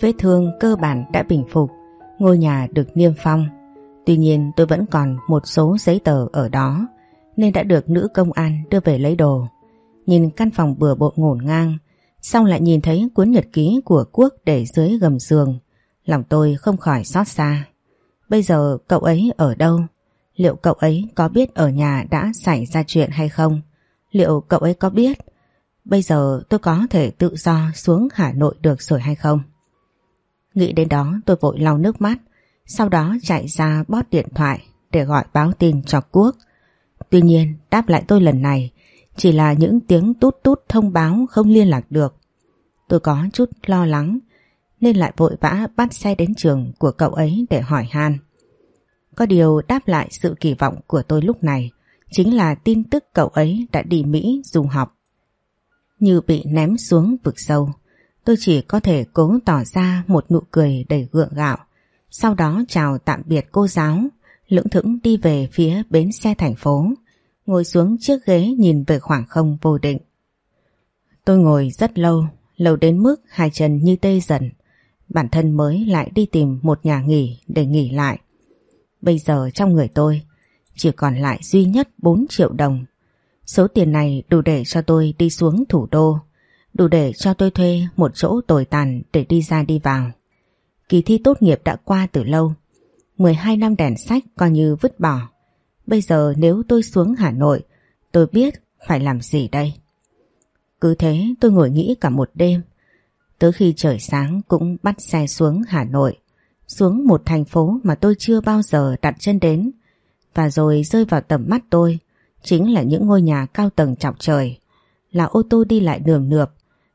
Vết thương cơ bản đã bình phục, ngôi nhà được niêm phong. Tuy nhiên tôi vẫn còn một số giấy tờ ở đó nên đã được nữ công an đưa về lấy đồ. Nhìn căn phòng bừa bộn ngổn ngang, xong lại nhìn thấy cuốn nhật ký của Quốc để dưới gầm giường. Lòng tôi không khỏi xót xa. Bây giờ cậu ấy ở đâu? Liệu cậu ấy có biết ở nhà đã xảy ra chuyện hay không? Liệu cậu ấy có biết? Bây giờ tôi có thể tự do xuống Hà Nội được rồi hay không? Nghĩ đến đó tôi vội lau nước mắt, sau đó chạy ra bót điện thoại để gọi báo tin cho Quốc. Tuy nhiên đáp lại tôi lần này chỉ là những tiếng tút tút thông báo không liên lạc được. Tôi có chút lo lắng nên lại vội vã bắt xe đến trường của cậu ấy để hỏi han. Có điều đáp lại sự kỳ vọng của tôi lúc này chính là tin tức cậu ấy đã đi Mỹ du học. Như bị ném xuống vực sâu, tôi chỉ có thể cố tỏ ra một nụ cười đầy gượng gạo. Sau đó chào tạm biệt cô giáo, lưỡng thững đi về phía bến xe thành phố, ngồi xuống chiếc ghế nhìn về khoảng không vô định. Tôi ngồi rất lâu, lâu đến mức hai chân như tê dần. Bản thân mới lại đi tìm một nhà nghỉ để nghỉ lại. Bây giờ trong người tôi chỉ còn lại duy nhất 4 triệu đồng. Số tiền này đủ để cho tôi đi xuống thủ đô, đủ để cho tôi thuê một chỗ tồi tàn để đi ra đi vào. Kỳ thi tốt nghiệp đã qua từ lâu, 12 năm đèn sách coi như vứt bỏ. Bây giờ nếu tôi xuống Hà Nội, tôi biết phải làm gì đây. Cứ thế tôi ngồi nghĩ cả một đêm, tới khi trời sáng cũng bắt xe xuống Hà Nội xuống một thành phố mà tôi chưa bao giờ đặt chân đến và rồi rơi vào tầm mắt tôi chính là những ngôi nhà cao tầng chọc trời là ô tô đi lại đường nượp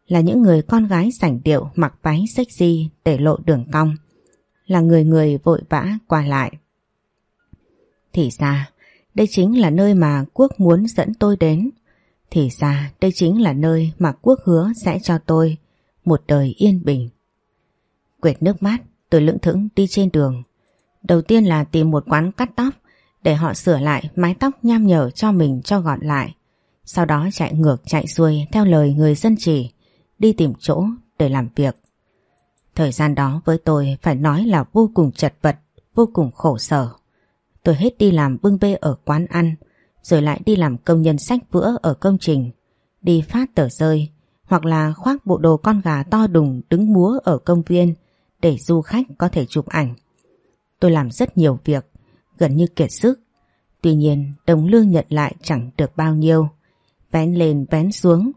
là những người con gái sảnh điệu mặc váy sexy để lộ đường cong là người người vội vã qua lại thì ra đây chính là nơi mà Quốc muốn dẫn tôi đến thì ra đây chính là nơi mà Quốc hứa sẽ cho tôi một đời yên bình quệt nước mắt Tôi lững thững đi trên đường. Đầu tiên là tìm một quán cắt tóc để họ sửa lại mái tóc nham nhở cho mình cho gọn lại. Sau đó chạy ngược chạy xuôi theo lời người dân chỉ, đi tìm chỗ để làm việc. Thời gian đó với tôi phải nói là vô cùng chật vật, vô cùng khổ sở. Tôi hết đi làm bưng bê ở quán ăn, rồi lại đi làm công nhân sách vữa ở công trình, đi phát tờ rơi, hoặc là khoác bộ đồ con gà to đùng đứng múa ở công viên để du khách có thể chụp ảnh. Tôi làm rất nhiều việc, gần như kiệt sức. Tuy nhiên đồng lương nhận lại chẳng được bao nhiêu. Vén lên vén xuống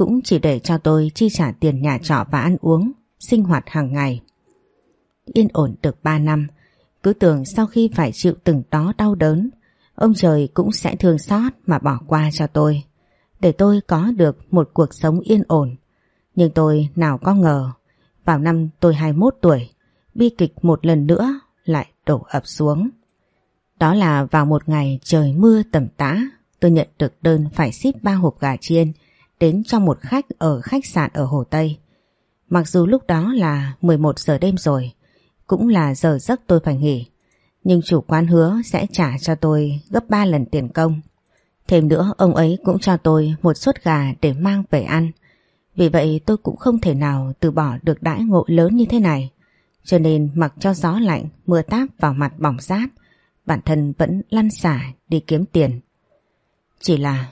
cũng chỉ để cho tôi chi trả tiền nhà trọ và ăn uống, sinh hoạt hàng ngày. Yên ổn được 3 năm, cứ tưởng sau khi phải chịu từng đó đau đớn, ông trời cũng sẽ thương xót mà bỏ qua cho tôi, để tôi có được một cuộc sống yên ổn. Nhưng tôi nào có ngờ vào năm tôi 21 tuổi, bi kịch một lần nữa lại đổ ập xuống. Đó là vào một ngày trời mưa tầm tã, tôi nhận được đơn phải ship ba hộp gà chiên đến cho một khách ở khách sạn ở Hồ Tây. Mặc dù lúc đó là 11 giờ đêm rồi, cũng là giờ giấc tôi phải nghỉ, nhưng chủ quán hứa sẽ trả cho tôi gấp 3 lần tiền công. Thêm nữa ông ấy cũng cho tôi một suất gà để mang về ăn. Vì vậy tôi cũng không thể nào từ bỏ được đãi ngộ lớn như thế này. Cho nên mặc cho gió lạnh, mưa táp vào mặt bỏng rát, bản thân vẫn lăn xả đi kiếm tiền. Chỉ là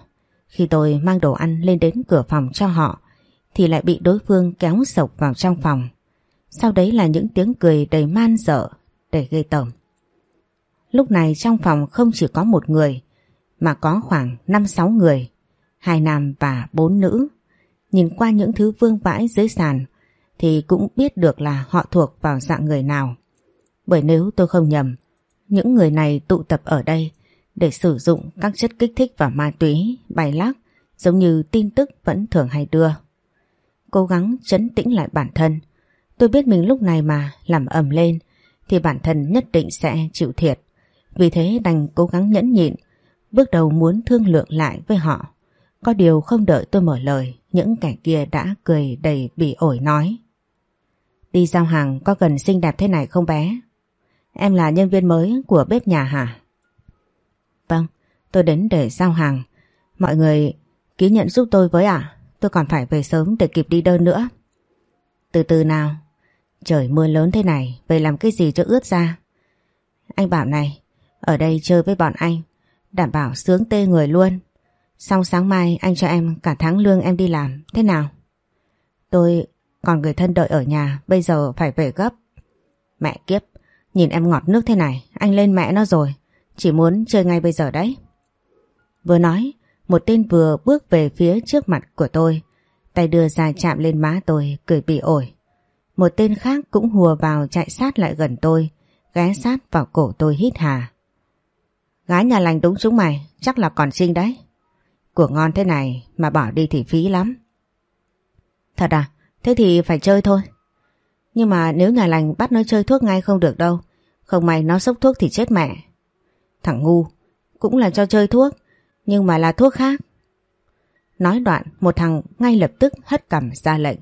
khi tôi mang đồ ăn lên đến cửa phòng cho họ thì lại bị đối phương kéo sộc vào trong phòng. Sau đấy là những tiếng cười đầy man dở để gây tởm. Lúc này trong phòng không chỉ có một người mà có khoảng 5-6 người, hai nam và bốn nữ. Nhìn qua những thứ vương vãi dưới sàn thì cũng biết được là họ thuộc vào dạng người nào. Bởi nếu tôi không nhầm, những người này tụ tập ở đây để sử dụng các chất kích thích và ma túy, bài lắc giống như tin tức vẫn thường hay đưa. cố gắng chấn tĩnh lại bản thân. Tôi biết mình lúc này mà làm ầm lên thì bản thân nhất định sẽ chịu thiệt. Vì thế đành cố gắng nhẫn nhịn, bước đầu muốn thương lượng lại với họ. Có điều không đợi tôi mở lời, những kẻ kia đã cười đầy bỉ ổi nói. Đi giao hàng có cần xinh đẹp thế này không bé? Em là nhân viên mới của bếp nhà hả? Vâng, tôi đến để giao hàng. Mọi người ký nhận giúp tôi với ạ. Tôi còn phải về sớm để kịp đi đơn nữa. Từ từ nào. Trời mưa lớn thế này, về làm cái gì cho ướt ra? Anh bảo này, ở đây chơi với bọn anh, đảm bảo sướng tê người luôn. Xong sáng mai anh cho em cả tháng lương em đi làm, thế nào? Tôi còn người thân đợi ở nhà, bây giờ phải về gấp. Mẹ kiếp, nhìn em ngọt nước thế này, anh lên mẹ nó rồi, chỉ muốn chơi ngay bây giờ đấy. Vừa nói, một tên vừa bước về phía trước mặt của tôi, tay đưa ra chạm lên má tôi, cười bị ổi. Một tên khác cũng hùa vào chạy sát lại gần tôi, ghé sát vào cổ tôi hít hà. Gái nhà lành đúng chúng mày, chắc là còn xinh đấy. Của ngon thế này mà bỏ đi thì phí lắm. Thật à? Thế thì phải chơi thôi. Nhưng mà nếu nhà lành bắt nó chơi thuốc ngay không được đâu. Không may nó sốc thuốc thì chết mẹ. Thằng ngu, cũng là cho chơi thuốc, nhưng mà là thuốc khác. Nói đoạn, một thằng ngay lập tức hất cầm ra lệnh.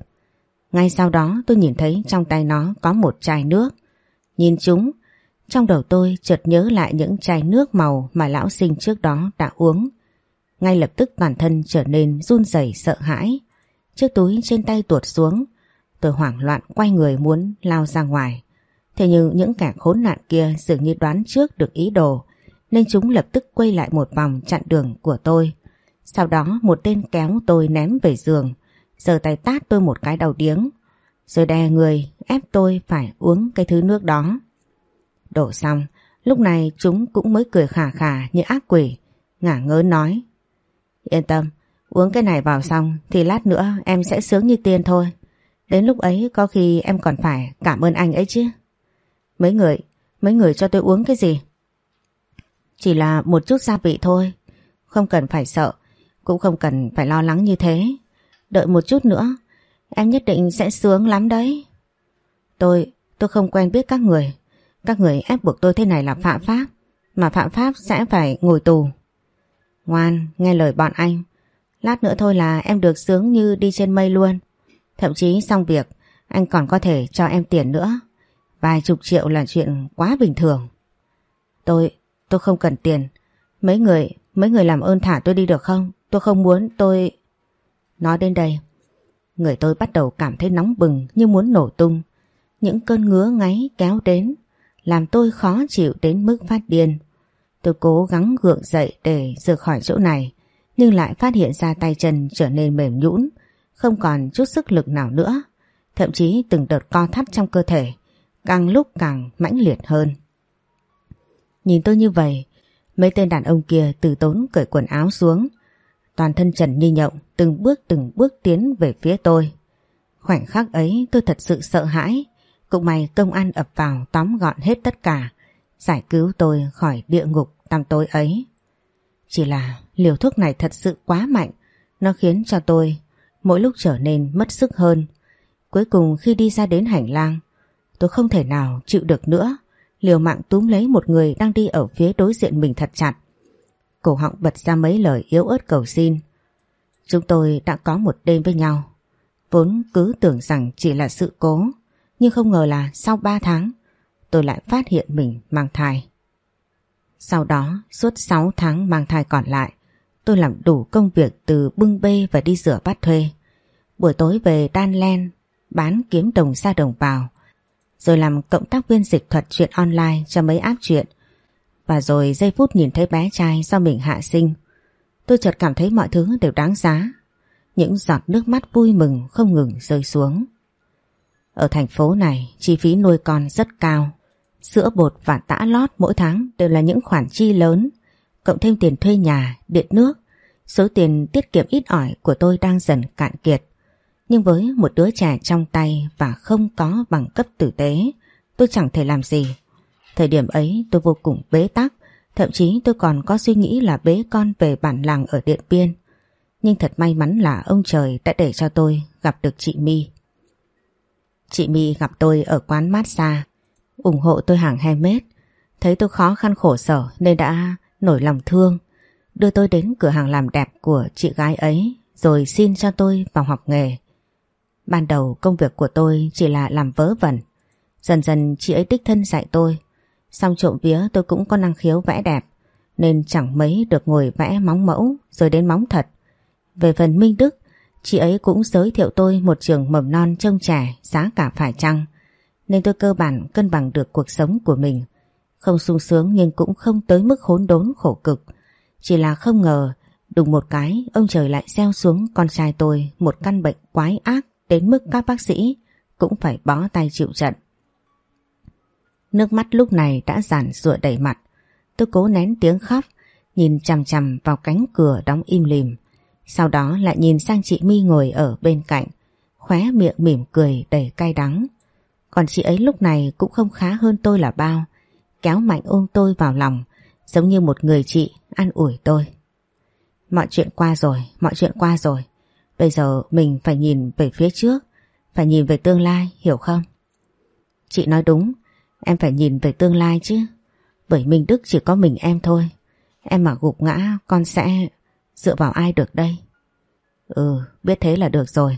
Ngay sau đó tôi nhìn thấy trong tay nó có một chai nước. Nhìn chúng, trong đầu tôi chợt nhớ lại những chai nước màu mà lão sinh trước đó đã uống. Ngay lập tức bản thân trở nên run rẩy sợ hãi. Chiếc túi trên tay tuột xuống. Tôi hoảng loạn quay người muốn lao ra ngoài. Thế nhưng những kẻ khốn nạn kia dường như đoán trước được ý đồ nên chúng lập tức quay lại một vòng chặn đường của tôi. Sau đó một tên kéo tôi ném về giường, giơ tay tát tôi một cái đầu điếng, rồi đè người ép tôi phải uống cái thứ nước đó. Đổ xong, lúc này chúng cũng mới cười khả khả như ác quỷ, ngả ngớ nói. Yên tâm, uống cái này vào xong thì lát nữa em sẽ sướng như tiên thôi. Đến lúc ấy có khi em còn phải cảm ơn anh ấy chứ. Mấy người, mấy người cho tôi uống cái gì? Chỉ là một chút gia vị thôi, không cần phải sợ, cũng không cần phải lo lắng như thế. Đợi một chút nữa, em nhất định sẽ sướng lắm đấy. Tôi, tôi không quen biết các người. Các người ép buộc tôi thế này là phạm pháp, mà phạm pháp sẽ phải ngồi tù. Ngoan, nghe lời bọn anh. Lát nữa thôi là em được sướng như đi trên mây luôn. Thậm chí xong việc, anh còn có thể cho em tiền nữa. Vài chục triệu là chuyện quá bình thường. Tôi, tôi không cần tiền. Mấy người, mấy người làm ơn thả tôi đi được không? Tôi không muốn, tôi... Nói đến đây, người tôi bắt đầu cảm thấy nóng bừng như muốn nổ tung. Những cơn ngứa ngáy kéo đến, làm tôi khó chịu đến mức phát điên. Tôi cố gắng gượng dậy để rời khỏi chỗ này, nhưng lại phát hiện ra tay chân trở nên mềm nhũn, không còn chút sức lực nào nữa. Thậm chí từng đợt co thắt trong cơ thể, càng lúc càng mãnh liệt hơn. Nhìn tôi như vậy, mấy tên đàn ông kia từ tốn cởi quần áo xuống, toàn thân trần như nhộng, từng bước từng bước tiến về phía tôi. Khoảnh khắc ấy tôi thật sự sợ hãi, cũng may công an ập vào tóm gọn hết tất cả, giải cứu tôi khỏi địa ngục tăm tối ấy. Chỉ là liều thuốc này thật sự quá mạnh, nó khiến cho tôi mỗi lúc trở nên mất sức hơn. Cuối cùng khi đi ra đến hành lang, tôi không thể nào chịu được nữa, liều mạng túm lấy một người đang đi ở phía đối diện mình thật chặt. Cổ họng bật ra mấy lời yếu ớt cầu xin. Chúng tôi đã có một đêm với nhau, vốn cứ tưởng rằng chỉ là sự cố, nhưng không ngờ là sau 3 tháng tôi lại phát hiện mình mang thai. Sau đó suốt 6 tháng mang thai còn lại tôi làm đủ công việc từ bưng bê và đi rửa bát thuê. Buổi tối về đan len, bán kiếm đồng ra đồng vào. Rồi làm cộng tác viên dịch thuật chuyện online cho mấy áp chuyện. Và rồi giây phút nhìn thấy bé trai do mình hạ sinh. Tôi chợt cảm thấy mọi thứ đều đáng giá. Những giọt nước mắt vui mừng không ngừng rơi xuống. Ở thành phố này, chi phí nuôi con rất cao. Sữa bột và tã lót mỗi tháng đều là những khoản chi lớn, cộng thêm tiền thuê nhà, điện nước. Số tiền tiết kiệm ít ỏi của tôi đang dần cạn kiệt. Nhưng với một đứa trẻ trong tay và không có bằng cấp tử tế, tôi chẳng thể làm gì. Thời điểm ấy tôi vô cùng bế tắc, thậm chí tôi còn có suy nghĩ là bế con về bản làng ở Điện Biên. Nhưng thật may mắn là ông trời đã để cho tôi gặp được chị My. Chị My gặp tôi ở quán massage, ủng hộ tôi hàng handmade. Thấy tôi khó khăn khổ sở nên đã nổi lòng thương, đưa tôi đến cửa hàng làm đẹp của chị gái ấy rồi xin cho tôi vào học nghề. Ban đầu công việc của tôi chỉ là làm vớ vẩn. Dần dần chị ấy đích thân dạy tôi. Xong trộm vía tôi cũng có năng khiếu vẽ đẹp nên chẳng mấy được ngồi vẽ móng mẫu rồi đến móng thật. Về phần Minh Đức, chị ấy cũng giới thiệu tôi một trường mầm non trông trẻ giá cả phải chăng nên tôi cơ bản cân bằng được cuộc sống của mình. Không sung sướng nhưng cũng không tới mức khốn đốn khổ cực. Chỉ là không ngờ đùng một cái ông trời lại gieo xuống con trai tôi một căn bệnh quái ác đến mức các bác sĩ cũng phải bó tay chịu trận. Nước mắt lúc này đã giản rụa đầy mặt. Tôi cố nén tiếng khóc, nhìn chằm chằm vào cánh cửa đóng im lìm. Sau đó lại nhìn sang chị My ngồi ở bên cạnh, khóe miệng mỉm cười đầy cay đắng. Còn chị ấy lúc này cũng không khá hơn tôi là bao, kéo mạnh ôm tôi vào lòng, giống như một người chị an ủi tôi. Mọi chuyện qua rồi, mọi chuyện qua rồi. Bây giờ mình phải nhìn về phía trước, phải nhìn về tương lai, hiểu không? Chị nói đúng, em phải nhìn về tương lai chứ. Bởi Minh Đức chỉ có mình em thôi. Em mà gục ngã, con sẽ dựa vào ai được đây? Ừ, biết thế là được rồi.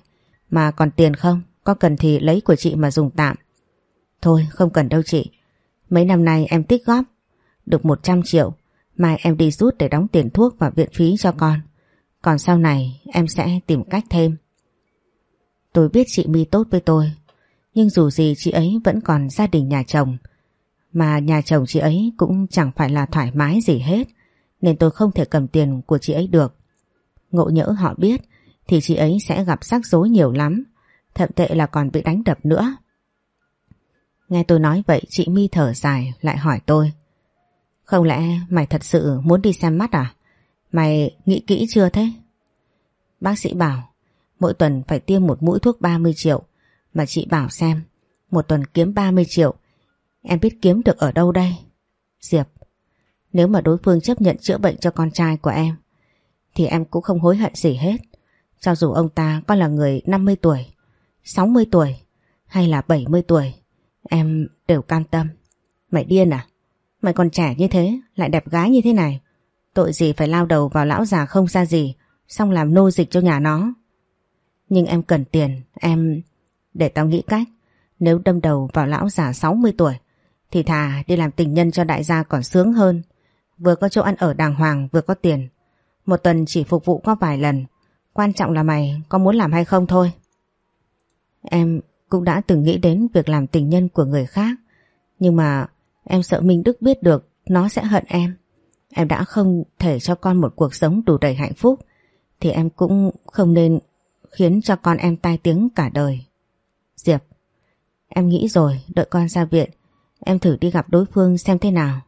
Mà còn tiền không? Có cần thì lấy của chị mà dùng tạm. Thôi, không cần đâu chị. Mấy năm nay em tích góp được 100 triệu. Mai em đi rút để đóng tiền thuốc và viện phí cho con. Còn sau này em sẽ tìm cách thêm. Tôi biết chị My tốt với tôi, nhưng dù gì chị ấy vẫn còn gia đình nhà chồng. Mà nhà chồng chị ấy cũng chẳng phải là thoải mái gì hết, nên tôi không thể cầm tiền của chị ấy được. Ngộ nhỡ họ biết thì chị ấy sẽ gặp rắc rối nhiều lắm, thậm tệ là còn bị đánh đập nữa. Nghe tôi nói vậy chị My thở dài lại hỏi tôi. Không lẽ mày thật sự muốn đi xem mắt à? Mày nghĩ kỹ chưa thế? Bác sĩ bảo mỗi tuần phải tiêm một mũi thuốc 30 triệu mà chị bảo xem một tuần kiếm 30 triệu em biết kiếm được ở đâu đây? Diệp nếu mà đối phương chấp nhận chữa bệnh cho con trai của em thì em cũng không hối hận gì hết. Cho dù ông ta có là người 50 tuổi, 60 tuổi hay là 70 tuổi em đều cam tâm. Mày điên à? Mày còn trẻ như thế lại đẹp gái như thế này Tội gì phải lao đầu vào lão già không ra gì, Xong làm nô dịch cho nhà nó. Nhưng em cần tiền, Em... Để tao nghĩ cách. Nếu đâm đầu vào lão già 60 tuổi, Thì thà đi làm tình nhân cho đại gia còn sướng hơn. Vừa có chỗ ăn ở đàng hoàng, Vừa có tiền. Một tuần chỉ phục vụ có vài lần. Quan trọng là mày có muốn làm hay không thôi. Em cũng đã từng nghĩ đến việc làm tình nhân của người khác. Nhưng mà em sợ Minh Đức biết được Nó sẽ hận em. Em đã không thể cho con một cuộc sống đủ đầy hạnh phúc, Thì em cũng không nên khiến cho con em tai tiếng cả đời. Diệp, Em nghĩ rồi, đợi con ra viện, Em thử đi gặp đối phương xem thế nào.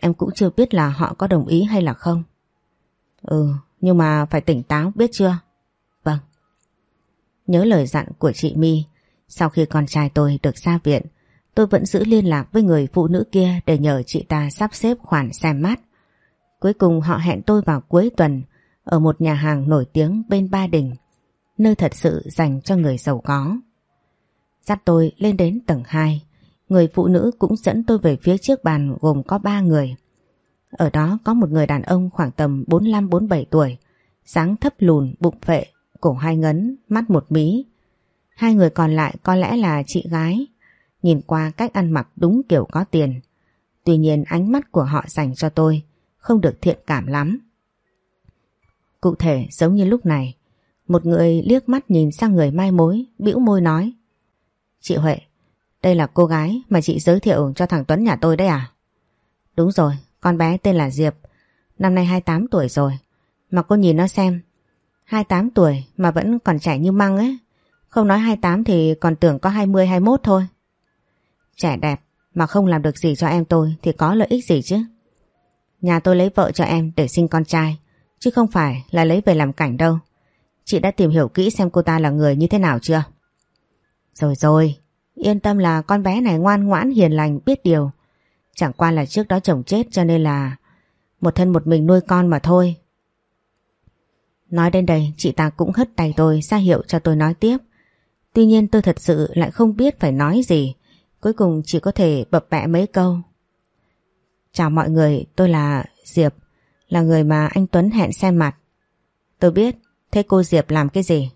Em cũng chưa biết là họ có đồng ý hay là không. Ừ nhưng mà phải tỉnh táo, biết chưa? Vâng. Nhớ lời dặn của chị My, Sau khi con trai tôi được ra viện, Tôi vẫn giữ liên lạc với người phụ nữ kia Để nhờ chị ta sắp xếp khoản xem mắt Cuối cùng họ hẹn tôi vào cuối tuần ở một nhà hàng nổi tiếng bên Ba Đình, nơi thật sự dành cho người giàu có. Dắt tôi lên đến tầng 2, người phụ nữ cũng dẫn tôi về phía trước bàn gồm có 3 người. Ở đó có một người đàn ông khoảng tầm 45-47 tuổi, dáng thấp lùn, bụng phệ, cổ hai ngấn, mắt một mí. Hai người còn lại có lẽ là chị gái, nhìn qua cách ăn mặc đúng kiểu có tiền. Tuy nhiên ánh mắt của họ dành cho tôi không được thiện cảm lắm. Cụ thể giống như lúc này, một người liếc mắt nhìn sang người mai mối, bĩu môi nói. Chị Huệ, đây là cô gái mà chị giới thiệu cho thằng Tuấn nhà tôi đấy à? Đúng rồi, con bé tên là Diệp, năm nay 28 tuổi rồi. Mà cô nhìn nó xem, 28 tuổi mà vẫn còn trẻ như măng ấy. Không nói 28 thì còn tưởng có 20-21 thôi. Trẻ đẹp mà không làm được gì cho em tôi thì có lợi ích gì chứ? Nhà tôi lấy vợ cho em để sinh con trai, Chứ không phải là lấy về làm cảnh đâu Chị đã tìm hiểu kỹ xem cô ta là người như thế nào chưa Rồi rồi, Yên tâm là con bé này ngoan ngoãn, hiền lành, biết điều Chẳng qua là trước đó chồng chết cho nên là Một thân một mình nuôi con mà thôi Nói đến đây, chị ta cũng hất tay tôi ra hiệu cho tôi nói tiếp. Tuy nhiên tôi thật sự lại không biết phải nói gì. Cuối cùng chỉ có thể bập bẹ mấy câu. Chào mọi người, tôi là Diệp, là người mà anh Tuấn hẹn xem mặt. Tôi biết, thế cô Diệp làm cái gì?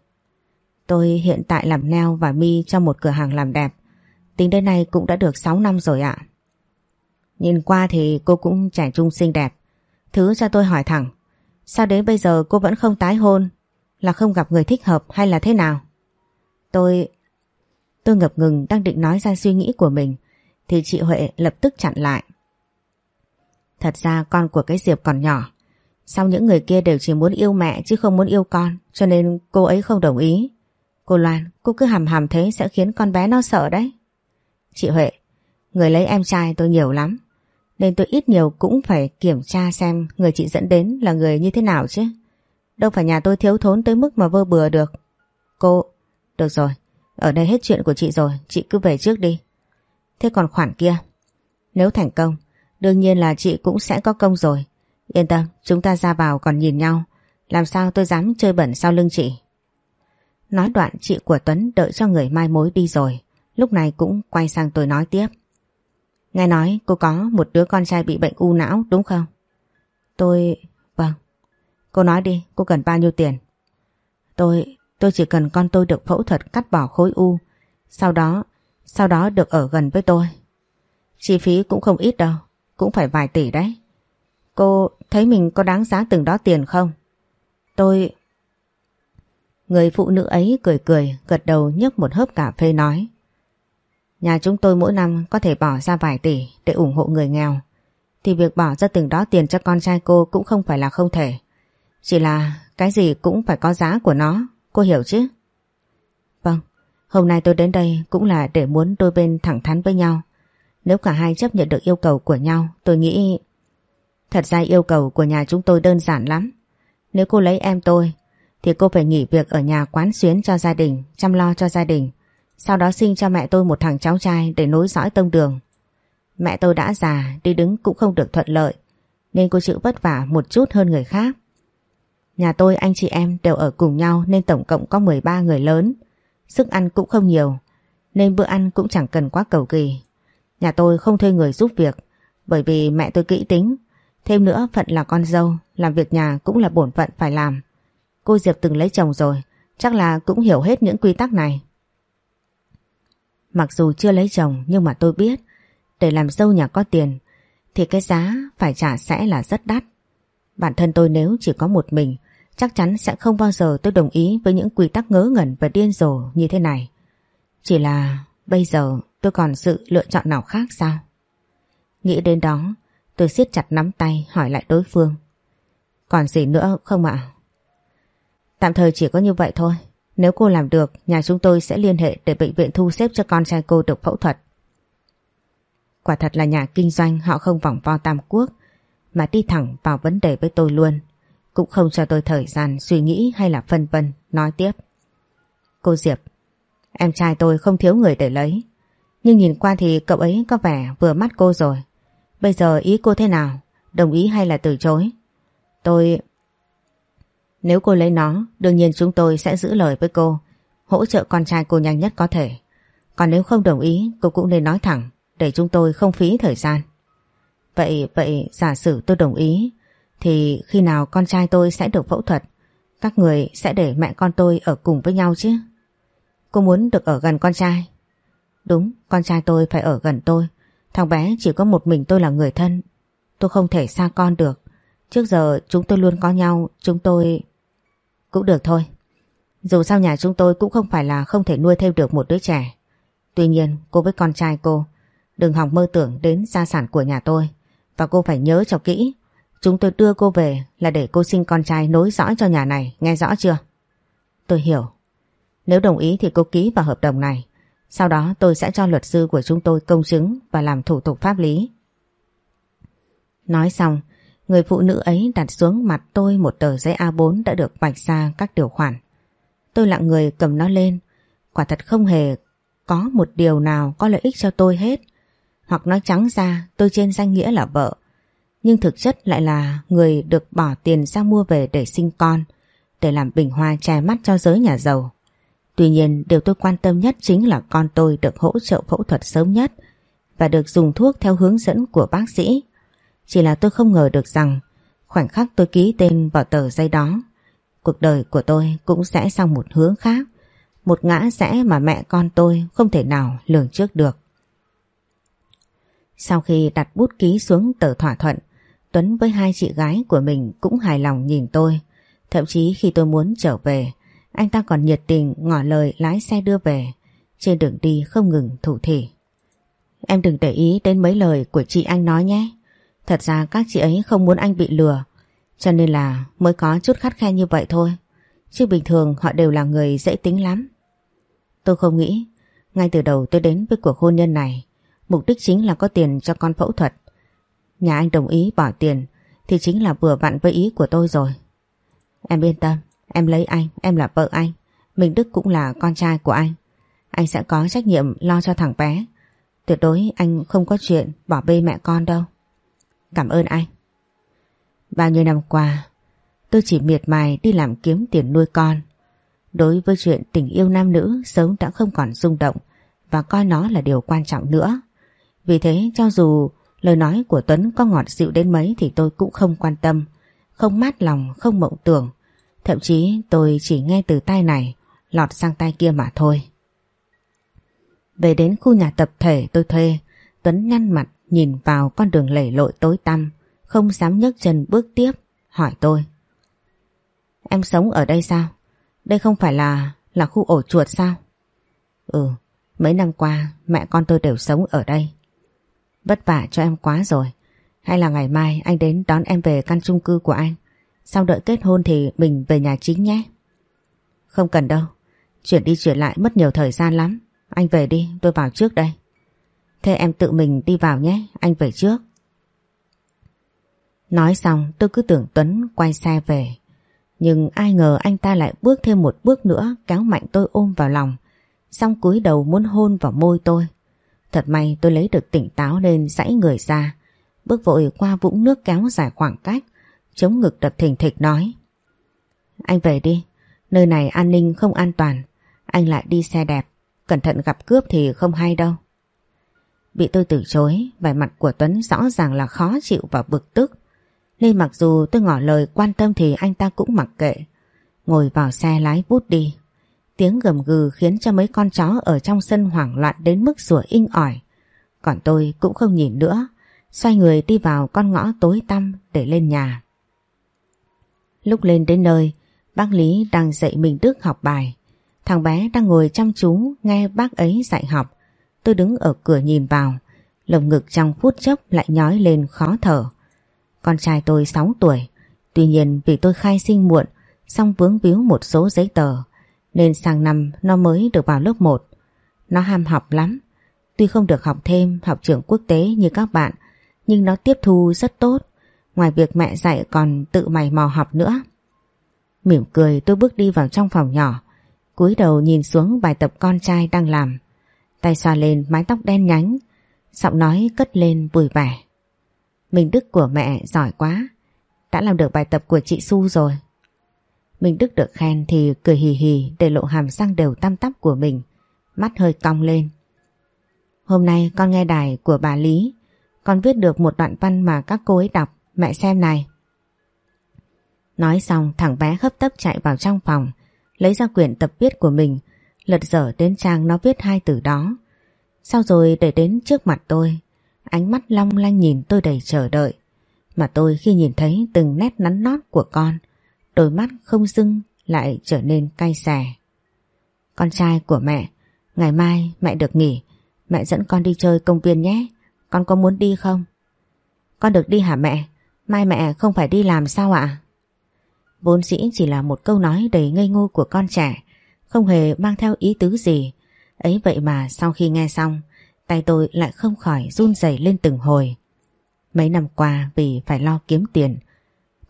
Tôi hiện tại làm neo và mi trong một cửa hàng làm đẹp. Tính đến nay cũng đã được 6 năm rồi ạ. Nhìn qua thì cô cũng trẻ trung xinh đẹp. Thứ cho tôi hỏi thẳng, sao đến bây giờ cô vẫn không tái hôn? Là không gặp người thích hợp hay là thế nào? Tôi... Tôi ngập ngừng đang định nói ra suy nghĩ của mình thì chị Huệ lập tức chặn lại. Thật ra con của cái Diệp còn nhỏ. Sau những người kia đều chỉ muốn yêu mẹ chứ không muốn yêu con cho nên cô ấy không đồng ý. Cô Loan, cô cứ hàm hàm thế sẽ khiến con bé nó sợ đấy. Chị Huệ, người lấy em trai tôi nhiều lắm. Nên tôi ít nhiều cũng phải kiểm tra xem người chị dẫn đến là người như thế nào chứ. Đâu phải nhà tôi thiếu thốn tới mức mà vơ bừa được. Cô, được rồi, ở đây hết chuyện của chị rồi, chị cứ về trước đi. Thế còn khoản kia, nếu thành công, đương nhiên là chị cũng sẽ có công rồi. Yên tâm, chúng ta ra vào còn nhìn nhau. Làm sao tôi dám chơi bẩn sau lưng chị? Nói đoạn chị của Tuấn đợi cho người mai mối đi rồi. Lúc này cũng quay sang tôi nói tiếp. Nghe nói cô có một đứa con trai bị bệnh u não đúng không? Tôi... Vâng. Cô nói đi, cô cần bao nhiêu tiền? Tôi... Tôi chỉ cần con tôi được phẫu thuật cắt bỏ khối u. Sau đó... Sau đó được ở gần với tôi. Chi phí cũng không ít đâu. Cũng phải vài tỷ đấy. Cô thấy mình có đáng giá từng đó tiền không? Tôi... Người phụ nữ ấy cười cười, gật đầu nhấc một hớp cà phê nói. Nhà chúng tôi mỗi năm có thể bỏ ra vài tỷ để ủng hộ người nghèo. Thì việc bỏ ra từng đó tiền cho con trai cô cũng không phải là không thể. Chỉ là cái gì cũng phải có giá của nó, cô hiểu chứ? Vâng, hôm nay tôi đến đây cũng là để muốn đôi bên thẳng thắn với nhau. Nếu cả hai chấp nhận được yêu cầu của nhau, tôi nghĩ... Thật ra yêu cầu của nhà chúng tôi đơn giản lắm. Nếu cô lấy em tôi, thì cô phải nghỉ việc ở nhà quán xuyến cho gia đình, chăm lo cho gia đình. Sau đó sinh cho mẹ tôi một thằng cháu trai để nối dõi tông đường. Mẹ tôi đã già, đi đứng cũng không được thuận lợi, nên cô chịu vất vả một chút hơn người khác. Nhà tôi anh chị em đều ở cùng nhau nên tổng cộng có 13 người lớn. Sức ăn cũng không nhiều, nên bữa ăn cũng chẳng cần quá cầu kỳ. Nhà tôi không thuê người giúp việc, bởi vì mẹ tôi kỹ tính. Thêm nữa phận là con dâu, làm việc nhà cũng là bổn phận phải làm. Cô Diệp từng lấy chồng rồi, chắc là cũng hiểu hết những quy tắc này. Mặc dù chưa lấy chồng nhưng mà tôi biết để làm dâu nhà có tiền thì cái giá phải trả sẽ là rất đắt. Bản thân tôi nếu chỉ có một mình chắc chắn sẽ không bao giờ tôi đồng ý với những quy tắc ngớ ngẩn và điên rồ như thế này. Chỉ là bây giờ tôi còn sự lựa chọn nào khác sao? Nghĩ đến đó tôi siết chặt nắm tay hỏi lại đối phương. Còn gì nữa không ạ? Tạm thời chỉ có như vậy thôi. Nếu cô làm được, nhà chúng tôi sẽ liên hệ để bệnh viện thu xếp cho con trai cô được phẫu thuật. Quả thật là nhà kinh doanh họ không vòng vo tam quốc, mà đi thẳng vào vấn đề với tôi luôn. Cũng không cho tôi thời gian suy nghĩ hay là phân vân, nói tiếp. Cô Diệp, em trai tôi không thiếu người để lấy. Nhưng nhìn qua thì cậu ấy có vẻ vừa mắt cô rồi. Bây giờ ý cô thế nào? Đồng ý hay là từ chối? Tôi nếu cô lấy nó, đương nhiên chúng tôi sẽ giữ lời với cô, hỗ trợ con trai cô nhanh nhất có thể. Còn nếu không đồng ý, cô cũng nên nói thẳng, để chúng tôi không phí thời gian. Vậy, vậy giả sử tôi đồng ý, thì khi nào con trai tôi sẽ được phẫu thuật, các người sẽ để mẹ con tôi ở cùng với nhau chứ? Cô muốn được ở gần con trai. Đúng, con trai tôi phải ở gần tôi. Thằng bé chỉ có một mình tôi là người thân. Tôi không thể xa con được. Trước giờ chúng tôi luôn có nhau, chúng tôi... Cũng được thôi. Dù sao nhà chúng tôi cũng không phải là không thể nuôi thêm được một đứa trẻ. Tuy nhiên cô với con trai cô đừng hòng mơ tưởng đến gia sản của nhà tôi. Và cô phải nhớ cho kỹ. Chúng tôi đưa cô về là để cô sinh con trai nối dõi cho nhà này, nghe rõ chưa? Tôi hiểu. Nếu đồng ý thì cô ký vào hợp đồng này. Sau đó tôi sẽ cho luật sư của chúng tôi công chứng và làm thủ tục pháp lý. Nói xong, Người phụ nữ ấy đặt xuống mặt tôi một tờ giấy A4 đã được vạch ra các điều khoản. Tôi lặng người cầm nó lên. Quả thật không hề có một điều nào có lợi ích cho tôi hết. Hoặc nói trắng ra tôi trên danh nghĩa là vợ. Nhưng thực chất lại là người được bỏ tiền ra mua về để sinh con. để làm bình hoa che mắt cho giới nhà giàu. Tuy nhiên điều tôi quan tâm nhất chính là con tôi được hỗ trợ phẫu thuật sớm nhất và được dùng thuốc theo hướng dẫn của bác sĩ. Chỉ là tôi không ngờ được rằng khoảnh khắc tôi ký tên vào tờ giấy đó, cuộc đời của tôi cũng sẽ sang một hướng khác, một ngã rẽ mà mẹ con tôi không thể nào lường trước được. Sau khi đặt bút ký xuống tờ thỏa thuận, Tuấn với hai chị gái của mình cũng hài lòng nhìn tôi. Thậm chí khi tôi muốn trở về, anh ta còn nhiệt tình ngỏ lời lái xe đưa về. Trên đường đi không ngừng thủ thỉ. Em đừng để ý đến mấy lời của chị anh nói nhé. Thật ra các chị ấy không muốn anh bị lừa. Cho nên là mới có chút khắt khe như vậy thôi. Chứ bình thường họ đều là người dễ tính lắm. Tôi không nghĩ. Ngay từ đầu tôi đến với cuộc hôn nhân này. Mục đích chính là có tiền cho con phẫu thuật. Nhà anh đồng ý bỏ tiền thì chính là vừa vặn với ý của tôi rồi. Em yên tâm, em lấy anh, em là vợ anh. Minh Đức cũng là con trai của anh. Anh sẽ có trách nhiệm lo cho thằng bé. Tuyệt đối anh không có chuyện bỏ bê mẹ con đâu. Cảm ơn anh. Bao nhiêu năm qua, tôi chỉ miệt mài đi làm kiếm tiền nuôi con. Đối với chuyện tình yêu nam nữ sớm đã không còn rung động và coi nó là điều quan trọng nữa. Vì thế cho dù lời nói của Tuấn có ngọt dịu đến mấy thì tôi cũng không quan tâm, không mát lòng, không mộng tưởng. Thậm chí tôi chỉ nghe từ tai này lọt sang tai kia mà thôi. Về đến khu nhà tập thể tôi thuê, Tuấn nhăn mặt nhìn vào con đường lầy lội tối tăm, không dám nhấc chân bước tiếp, hỏi tôi. Em sống ở đây sao? Đây không phải là là khu ổ chuột sao? Ừ, mấy năm qua mẹ con tôi đều sống ở đây. Vất vả cho em quá rồi. Hay là ngày mai anh đến đón em về căn chung cư của anh. Sau đợi kết hôn thì mình về nhà chính nhé. Không cần đâu. Chuyển đi chuyển lại mất nhiều thời gian lắm. Anh về đi, tôi vào trước đây. Thế em tự mình đi vào nhé, anh về trước. Nói xong tôi cứ tưởng Tuấn quay xe về. Nhưng ai ngờ anh ta lại bước thêm một bước nữa kéo mạnh tôi ôm vào lòng. Xong cúi đầu muốn hôn vào môi tôi. Thật may tôi lấy được tỉnh táo lên dãy người ra. Bước vội qua vũng nước kéo dài khoảng cách. Chống ngực đập thình thịch nói. Anh về đi. Nơi này an ninh không an toàn. Anh lại đi xe đẹp. Cẩn thận gặp cướp thì không hay đâu. Bị tôi từ chối, vẻ mặt của Tuấn rõ ràng là khó chịu và bực tức. Nên mặc dù tôi ngỏ lời quan tâm thì anh ta cũng mặc kệ. Ngồi vào xe lái bút đi. Tiếng gầm gừ khiến cho mấy con chó ở trong sân hoảng loạn đến mức sủa inh ỏi. Còn tôi cũng không nhìn nữa, xoay người đi vào con ngõ tối tăm để lên nhà. Lúc lên đến nơi, bác Lý đang dạy mình Đức học bài. Thằng bé đang ngồi chăm chú nghe bác ấy dạy học. Tôi đứng ở cửa nhìn vào, lồng ngực trong phút chốc lại nhói lên khó thở. Con trai tôi 6 tuổi, tuy nhiên vì tôi khai sinh muộn, xong vướng víu một số giấy tờ, nên sang năm nó mới được vào lớp 1. Nó ham học lắm, tuy không được học thêm học trường quốc tế như các bạn, nhưng nó tiếp thu rất tốt, ngoài việc mẹ dạy còn tự mày mò học nữa. Mỉm cười tôi bước đi vào trong phòng nhỏ, cúi đầu nhìn xuống bài tập con trai đang làm. Tay xoa lên mái tóc đen nhánh, giọng nói cất lên vui vẻ. Mình Đức của mẹ giỏi quá, đã làm được bài tập của chị Su rồi. Mình Đức được khen thì cười hì hì để lộ hàm răng đều tăm tắp của mình, mắt hơi cong lên. Hôm nay con nghe đài của bà Lý, con viết được một đoạn văn mà các cô ấy đọc, mẹ xem này. Nói xong thằng bé hấp tấp chạy vào trong phòng, lấy ra quyển tập viết của mình, lật dở đến trang nó viết hai từ đó. Sau rồi để đến trước mặt tôi, ánh mắt long lanh nhìn tôi đầy chờ đợi. Mà tôi khi nhìn thấy từng nét nắn nót của con, đôi mắt không dưng lại trở nên cay xè. Con trai của mẹ, ngày mai mẹ được nghỉ, mẹ dẫn con đi chơi công viên nhé, con có muốn đi không? Con được đi hả mẹ? Mai mẹ không phải đi làm sao ạ? Vốn dĩ chỉ là một câu nói đầy ngây ngô của con trẻ, không hề mang theo ý tứ gì. Ấy vậy mà sau khi nghe xong, tay tôi lại không khỏi run rẩy lên từng hồi. Mấy năm qua vì phải lo kiếm tiền,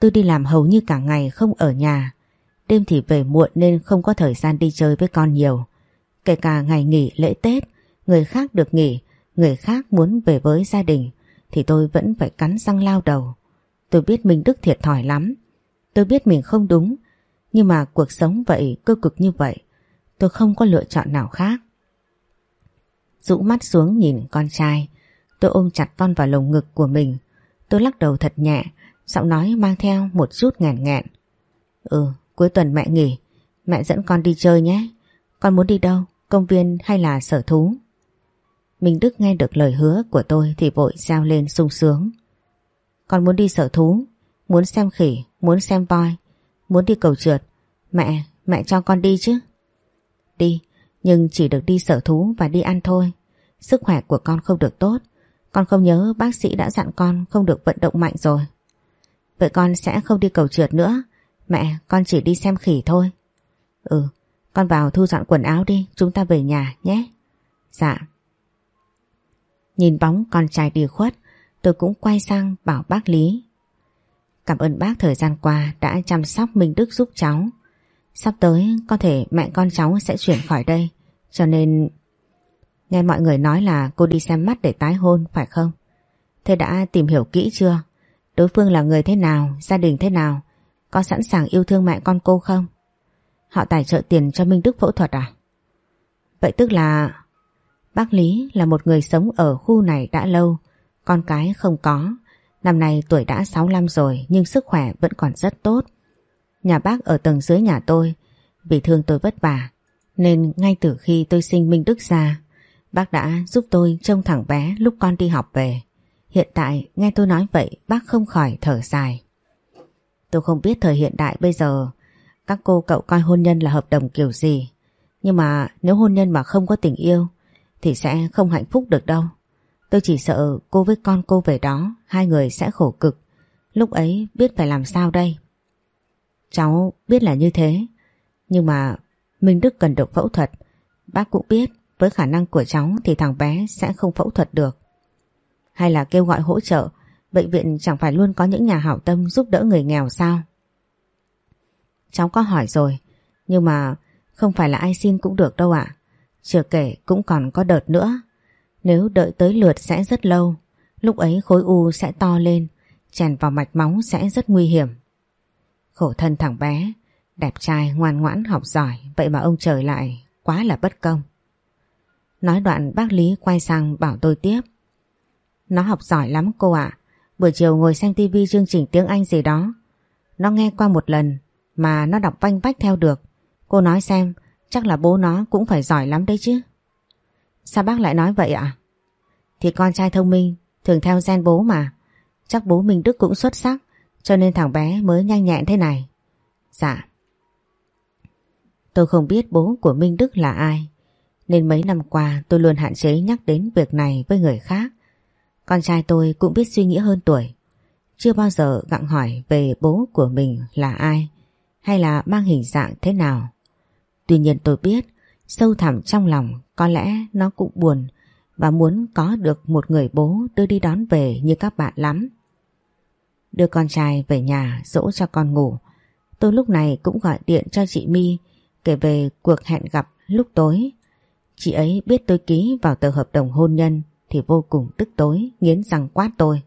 tôi đi làm hầu như cả ngày không ở nhà. Đêm thì về muộn nên không có thời gian đi chơi với con nhiều. Kể cả ngày nghỉ lễ Tết, người khác được nghỉ, người khác muốn về với gia đình, thì tôi vẫn phải cắn răng lao đầu. Tôi biết mình đức thiệt thòi lắm. Tôi biết mình không đúng, Nhưng mà cuộc sống vậy, cơ cực như vậy, tôi không có lựa chọn nào khác. Rũ mắt xuống nhìn con trai, tôi ôm chặt con vào lồng ngực của mình. Tôi lắc đầu thật nhẹ, giọng nói mang theo một chút nghẹn nghẹn. Ừ, cuối tuần mẹ nghỉ, mẹ dẫn con đi chơi nhé. Con muốn đi đâu, công viên hay là sở thú? Minh Đức nghe được lời hứa của tôi thì vội reo lên sung sướng. Con muốn đi sở thú, muốn xem khỉ, muốn xem voi, muốn đi cầu trượt. Mẹ, mẹ cho con đi chứ. Đi, nhưng chỉ được đi sở thú và đi ăn thôi. Sức khỏe của con không được tốt. Con không nhớ bác sĩ đã dặn con không được vận động mạnh rồi. Vậy con sẽ không đi cầu trượt nữa. Mẹ, con chỉ đi xem khỉ thôi. Ừ, con vào thu dọn quần áo đi, chúng ta về nhà nhé. Dạ. Nhìn bóng con trai đi khuất, tôi cũng quay sang bảo bác Lý. Cảm ơn bác thời gian qua đã chăm sóc Minh Đức giúp cháu. Sắp tới có thể mẹ con cháu sẽ chuyển khỏi đây, cho nên... Nghe mọi người nói là cô đi xem mắt để tái hôn, phải không? Thế đã tìm hiểu kỹ chưa? Đối phương là người thế nào, gia đình thế nào? Có sẵn sàng yêu thương mẹ con cô không? Họ tài trợ tiền cho Minh Đức phẫu thuật à? Vậy tức là... Bác Lý là một người sống ở khu này đã lâu, con cái không có. Năm nay tuổi đã 65 rồi nhưng sức khỏe vẫn còn rất tốt. Nhà bác ở tầng dưới nhà tôi, vì thương tôi vất vả. Nên ngay từ khi tôi sinh Minh Đức ra, bác đã giúp tôi trông thẳng bé lúc con đi học về. Hiện tại nghe tôi nói vậy bác không khỏi thở dài. Tôi không biết thời hiện đại bây giờ các cô cậu coi hôn nhân là hợp đồng kiểu gì. Nhưng mà nếu hôn nhân mà không có tình yêu thì sẽ không hạnh phúc được đâu. Tôi chỉ sợ cô với con cô về đó hai người sẽ khổ cực. Lúc ấy biết phải làm sao đây? Cháu biết là như thế. Nhưng mà Minh Đức cần được phẫu thuật. Bác cũng biết với khả năng của cháu thì thằng bé sẽ không phẫu thuật được. Hay là kêu gọi hỗ trợ Bệnh viện chẳng phải luôn có những nhà hảo tâm giúp đỡ người nghèo sao? Cháu có hỏi rồi, nhưng mà không phải là ai xin cũng được đâu ạ. Chưa kể cũng còn có đợt nữa. Nếu đợi tới lượt sẽ rất lâu, lúc ấy khối u sẽ to lên, chèn vào mạch máu sẽ rất nguy hiểm. Khổ thân thằng bé, đẹp trai ngoan ngoãn học giỏi, vậy mà ông trời lại quá là bất công. Nói đoạn bác Lý quay sang bảo tôi tiếp. Nó học giỏi lắm cô ạ, buổi chiều ngồi xem tivi chương trình tiếng Anh gì đó. Nó nghe qua một lần mà nó đọc vanh vách theo được. Cô nói xem, chắc là bố nó cũng phải giỏi lắm đấy chứ. Sao bác lại nói vậy ạ? Thì con trai thông minh, thường theo gen bố mà. Chắc bố Minh Đức cũng xuất sắc, cho nên thằng bé mới nhanh nhẹn thế này. Dạ. Tôi không biết bố của Minh Đức là ai, nên mấy năm qua tôi luôn hạn chế nhắc đến việc này với người khác. Con trai tôi cũng biết suy nghĩ hơn tuổi, chưa bao giờ gặng hỏi về bố của mình là ai hay là mang hình dạng thế nào. Tuy nhiên tôi biết sâu thẳm trong lòng có lẽ nó cũng buồn và muốn có được một người bố đưa đi đón về như các bạn lắm. Đưa con trai về nhà dỗ cho con ngủ. Tôi lúc này cũng gọi điện cho chị My kể về cuộc hẹn gặp lúc tối. Chị ấy biết tôi ký vào tờ hợp đồng hôn nhân thì vô cùng tức tối nghiến răng quát tôi.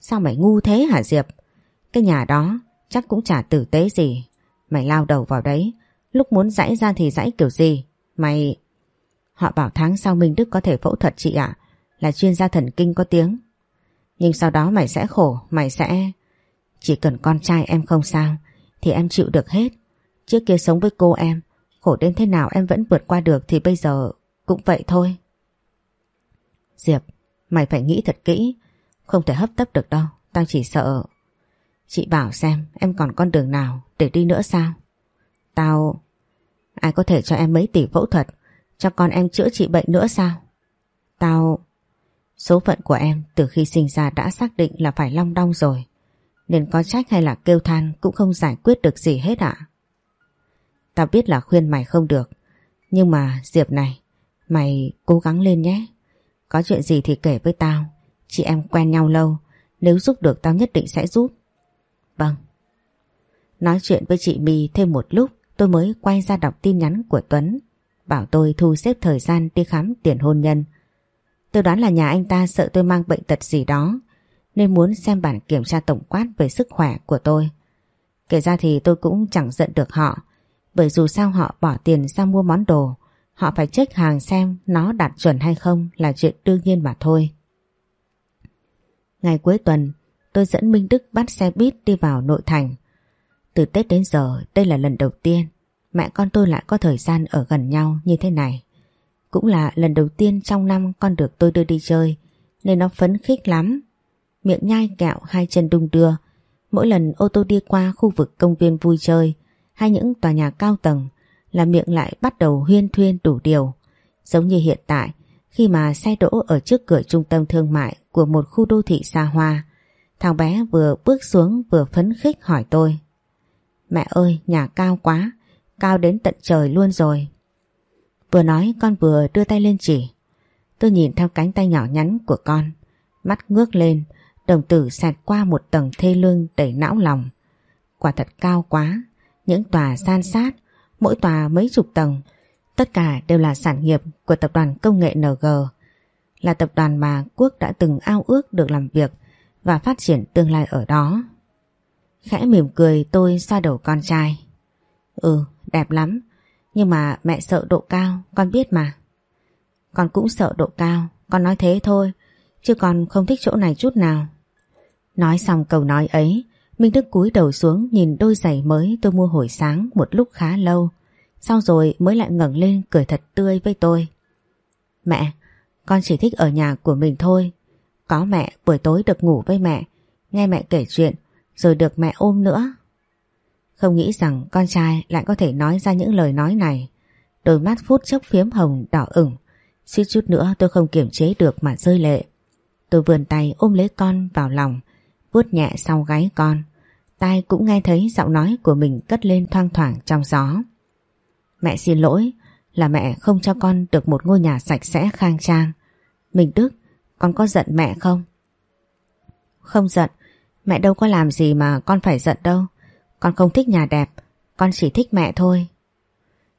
Sao mày ngu thế hả Diệp? Cái nhà đó chắc cũng chả tử tế gì. Mày lao đầu vào đấy, lúc muốn dãy ra thì dãy kiểu gì? Mày... Họ bảo tháng sau Minh Đức có thể phẫu thuật chị ạ, là chuyên gia thần kinh có tiếng. Nhưng sau đó mày sẽ khổ, mày sẽ... Chỉ cần con trai em không sao, thì em chịu được hết. Trước kia sống với cô em, khổ đến thế nào em vẫn vượt qua được thì bây giờ cũng vậy thôi. Diệp, mày phải nghĩ thật kỹ, không thể hấp tấp được đâu, tao chỉ sợ... Chị bảo xem em còn con đường nào để đi nữa sao? Tao... Ai có thể cho em mấy tỷ phẫu thuật cho con em chữa trị bệnh nữa sao? Tao... Số phận của em từ khi sinh ra đã xác định là phải long đong rồi. Nên có trách hay là kêu than cũng không giải quyết được gì hết ạ. Tao biết là khuyên mày không được. Nhưng mà Diệp này, mày cố gắng lên nhé. Có chuyện gì thì kể với tao. Chị em quen nhau lâu, nếu giúp được tao nhất định sẽ giúp. Vâng. Nói chuyện với chị My thêm một lúc tôi mới quay ra đọc tin nhắn của Tuấn. Bảo tôi thu xếp thời gian đi khám tiền hôn nhân. Tôi đoán là nhà anh ta sợ tôi mang bệnh tật gì đó nên muốn xem bản kiểm tra tổng quát về sức khỏe của tôi. Kể ra thì tôi cũng chẳng giận được họ. Bởi dù sao họ bỏ tiền ra mua món đồ, họ phải check hàng xem nó đạt chuẩn hay không là chuyện đương nhiên mà thôi. Ngày cuối tuần, tôi dẫn Minh Đức bắt xe buýt đi vào nội thành. Từ Tết đến giờ, đây là lần đầu tiên mẹ con tôi lại có thời gian ở gần nhau như thế này. Cũng là lần đầu tiên trong năm con được tôi đưa đi chơi, nên nó phấn khích lắm. Miệng nhai kẹo hai chân đung đưa. Mỗi lần ô tô đi qua khu vực công viên vui chơi hay những tòa nhà cao tầng là miệng lại bắt đầu huyên thuyên đủ điều. Giống như hiện tại khi mà xe đỗ ở trước cửa trung tâm thương mại của một khu đô thị xa hoa. Thằng bé vừa bước xuống vừa phấn khích hỏi tôi. Mẹ ơi nhà cao quá, cao đến tận trời luôn rồi. Vừa nói con vừa đưa tay lên chỉ. Tôi nhìn theo cánh tay nhỏ nhắn của con, mắt ngước lên, đồng tử xẹt qua một tầng thê lương đầy não lòng. Quả thật cao quá, những tòa san sát, mỗi tòa mấy chục tầng, tất cả đều là sản nghiệp của tập đoàn công nghệ NG, là tập đoàn mà Quốc đã từng ao ước được làm việc và phát triển tương lai ở đó. Khẽ mỉm cười tôi xoa đầu con trai. Ừ, đẹp lắm, nhưng mà mẹ sợ độ cao, con biết mà. Con cũng sợ độ cao, con nói thế thôi, chứ con không thích chỗ này chút nào. Nói xong câu nói ấy, Minh Đức cúi đầu xuống nhìn đôi giày mới tôi mua hồi sáng một lúc khá lâu. Sau rồi mới lại ngẩng lên cười thật tươi với tôi. Mẹ, con chỉ thích ở nhà của mình thôi. Có mẹ buổi tối được ngủ với mẹ, nghe mẹ kể chuyện, rồi được mẹ ôm nữa. Không nghĩ rằng con trai lại có thể nói ra những lời nói này. Đôi mắt phút chốc phiếm hồng đỏ ửng, suýt chút nữa tôi không kiểm chế được mà rơi lệ. Tôi vườn tay ôm lấy con vào lòng, vuốt nhẹ sau gáy con. Tai cũng nghe thấy giọng nói của mình cất lên thoang thoảng trong gió. Mẹ xin lỗi là mẹ không cho con được một ngôi nhà sạch sẽ khang trang. Mình Đức, con có giận mẹ không? Không giận, mẹ đâu có làm gì mà con phải giận đâu. Con không thích nhà đẹp, con chỉ thích mẹ thôi.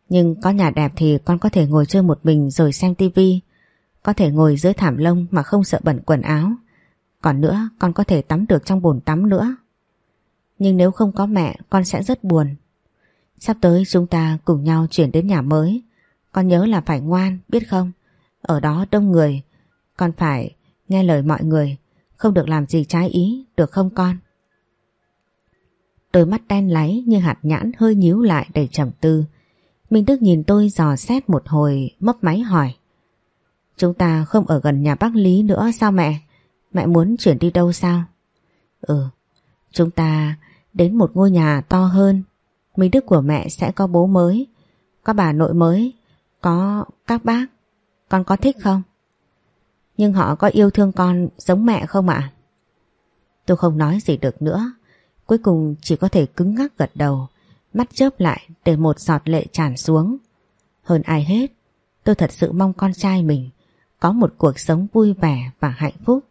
Nhưng có nhà đẹp thì con có thể ngồi chơi một mình rồi xem tivi, có thể ngồi dưới thảm lông mà không sợ bẩn quần áo. Còn nữa, con có thể tắm được trong bồn tắm nữa. Nhưng nếu không có mẹ, con sẽ rất buồn. Sắp tới chúng ta cùng nhau chuyển đến nhà mới. Con nhớ là phải ngoan, biết không? Ở đó đông người, con phải nghe lời mọi người, không được làm gì trái ý, được không con? Đôi mắt đen láy như hạt nhãn hơi nhíu lại đầy trầm tư. Minh Đức nhìn tôi dò xét một hồi mấp máy hỏi. Chúng ta không ở gần nhà bác Lý nữa sao mẹ? Mẹ muốn chuyển đi đâu sao? Ừ, chúng ta đến một ngôi nhà to hơn. Minh Đức của mẹ sẽ có bố mới, có bà nội mới, có các bác. Con có thích không? Nhưng họ có yêu thương con giống mẹ không ạ? Tôi không nói gì được nữa. Cuối cùng chỉ có thể cứng ngắc gật đầu, mắt chớp lại để một giọt lệ tràn xuống. Hơn ai hết, tôi thật sự mong con trai mình có một cuộc sống vui vẻ và hạnh phúc.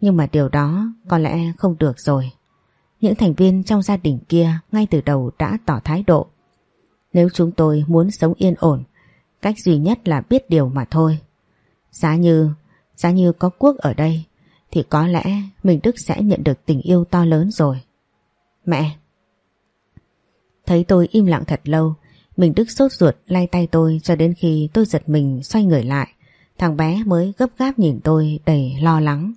Nhưng mà điều đó có lẽ không được rồi. Những thành viên trong gia đình kia ngay từ đầu đã tỏ thái độ. Nếu chúng tôi muốn sống yên ổn, cách duy nhất là biết điều mà thôi. Giá như, giá như có quốc ở đây, thì có lẽ mình Đức sẽ nhận được tình yêu to lớn rồi. Mẹ! Thấy tôi im lặng thật lâu, mình Đức sốt ruột lay tay tôi cho đến khi tôi giật mình xoay người lại. Thằng bé mới gấp gáp nhìn tôi đầy lo lắng.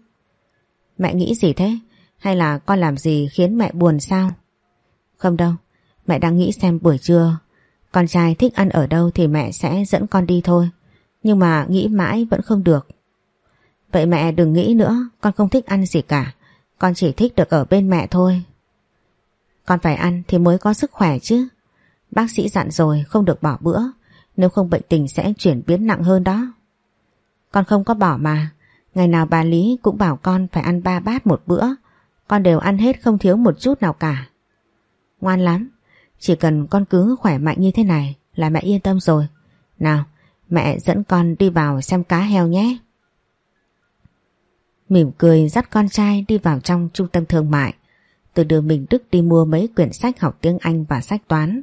Mẹ nghĩ gì thế? Hay là con làm gì khiến mẹ buồn sao? Không đâu, mẹ đang nghĩ xem buổi trưa con trai thích ăn ở đâu thì mẹ sẽ dẫn con đi thôi. Nhưng mà nghĩ mãi vẫn không được. Vậy mẹ đừng nghĩ nữa, con không thích ăn gì cả. Con chỉ thích được ở bên mẹ thôi. Con phải ăn thì mới có sức khỏe chứ. Bác sĩ dặn rồi không được bỏ bữa, nếu không bệnh tình sẽ chuyển biến nặng hơn đó. Con không có bỏ mà, ngày nào bà Lý cũng bảo con phải ăn ba bát một bữa, con đều ăn hết không thiếu một chút nào cả. Ngoan lắm, chỉ cần con cứ khỏe mạnh như thế này là mẹ yên tâm rồi. Nào, mẹ dẫn con đi vào xem cá heo nhé. Mỉm cười dắt con trai đi vào trong trung tâm thương mại tôi đưa mình Đức đi mua mấy quyển sách học tiếng Anh và sách toán.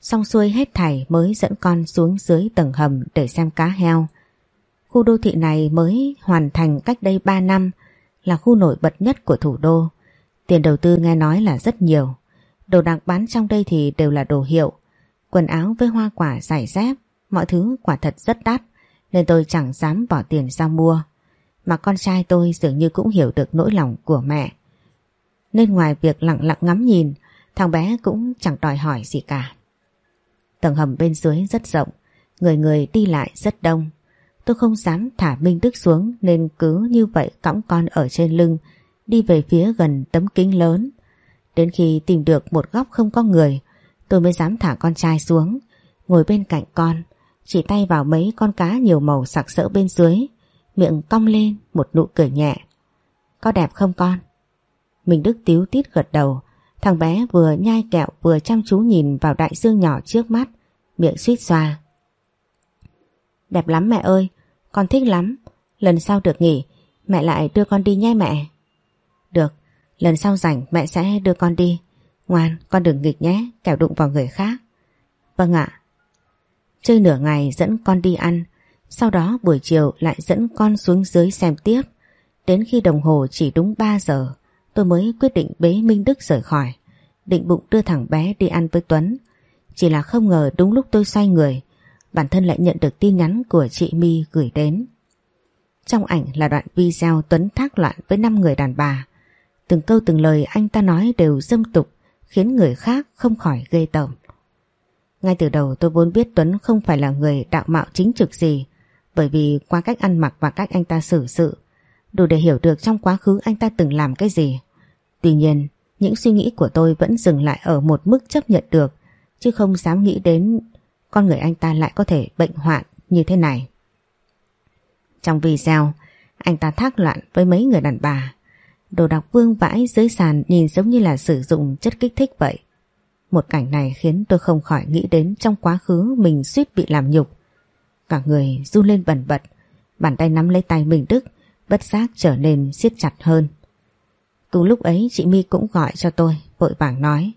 Xong xuôi hết thảy mới dẫn con xuống dưới tầng hầm để xem cá heo. Khu đô thị này mới hoàn thành cách đây 3 năm là khu nổi bật nhất của thủ đô. Tiền đầu tư nghe nói là rất nhiều. Đồ đạc bán trong đây thì đều là đồ hiệu. Quần áo với hoa quả giày dép, mọi thứ quả thật rất đắt nên tôi chẳng dám bỏ tiền ra mua. Mà con trai tôi dường như cũng hiểu được nỗi lòng của mẹ. Nên ngoài việc lặng lặng ngắm nhìn, thằng bé cũng chẳng đòi hỏi gì cả. Tầng hầm bên dưới rất rộng, người người đi lại rất đông. Tôi không dám thả Minh Đức xuống nên cứ như vậy cõng con ở trên lưng, đi về phía gần tấm kính lớn. Đến khi tìm được một góc không có người, tôi mới dám thả con trai xuống, ngồi bên cạnh con, chỉ tay vào mấy con cá nhiều màu sặc sỡ bên dưới, miệng cong lên một nụ cười nhẹ. Có đẹp không con? Minh Đức tiếu tít gật đầu, thằng bé vừa nhai kẹo vừa chăm chú nhìn vào đại dương nhỏ trước mắt, miệng suýt xoa. Đẹp lắm mẹ ơi, con thích lắm, lần sau được nghỉ, mẹ lại đưa con đi nhé mẹ. Được, lần sau rảnh mẹ sẽ đưa con đi, ngoan con đừng nghịch nhé, kẻo đụng vào người khác. Vâng ạ. Chơi nửa ngày dẫn con đi ăn, sau đó buổi chiều lại dẫn con xuống dưới xem tiếp. Đến khi đồng hồ chỉ đúng 3 giờ, tôi mới quyết định bế Minh Đức rời khỏi. Định bụng đưa thằng bé đi ăn với Tuấn. Chỉ là không ngờ đúng lúc tôi xoay người, bản thân lại nhận được tin nhắn của chị My gửi đến. Trong ảnh là đoạn video Tuấn thác loạn với 5 người đàn bà. Từng câu từng lời anh ta nói đều dâm tục, khiến người khác không khỏi ghê tởm. Ngay từ đầu tôi vốn biết Tuấn không phải là người đạo mạo chính trực gì, bởi vì qua cách ăn mặc và cách anh ta xử sự, đủ để hiểu được trong quá khứ anh ta từng làm cái gì. Tuy nhiên, những suy nghĩ của tôi vẫn dừng lại ở một mức chấp nhận được, chứ không dám nghĩ đến con người anh ta lại có thể bệnh hoạn như thế này. Trong video, anh ta thác loạn với mấy người đàn bà. Đồ đạc vương vãi dưới sàn nhìn giống như là sử dụng chất kích thích vậy. Một cảnh này khiến tôi không khỏi nghĩ đến trong quá khứ mình suýt bị làm nhục. Cả người run lên bẩn bật, bàn tay nắm lấy tay mình Đức, bất giác trở nên siết chặt hơn. Cùng lúc ấy chị My cũng gọi cho tôi, vội vàng nói.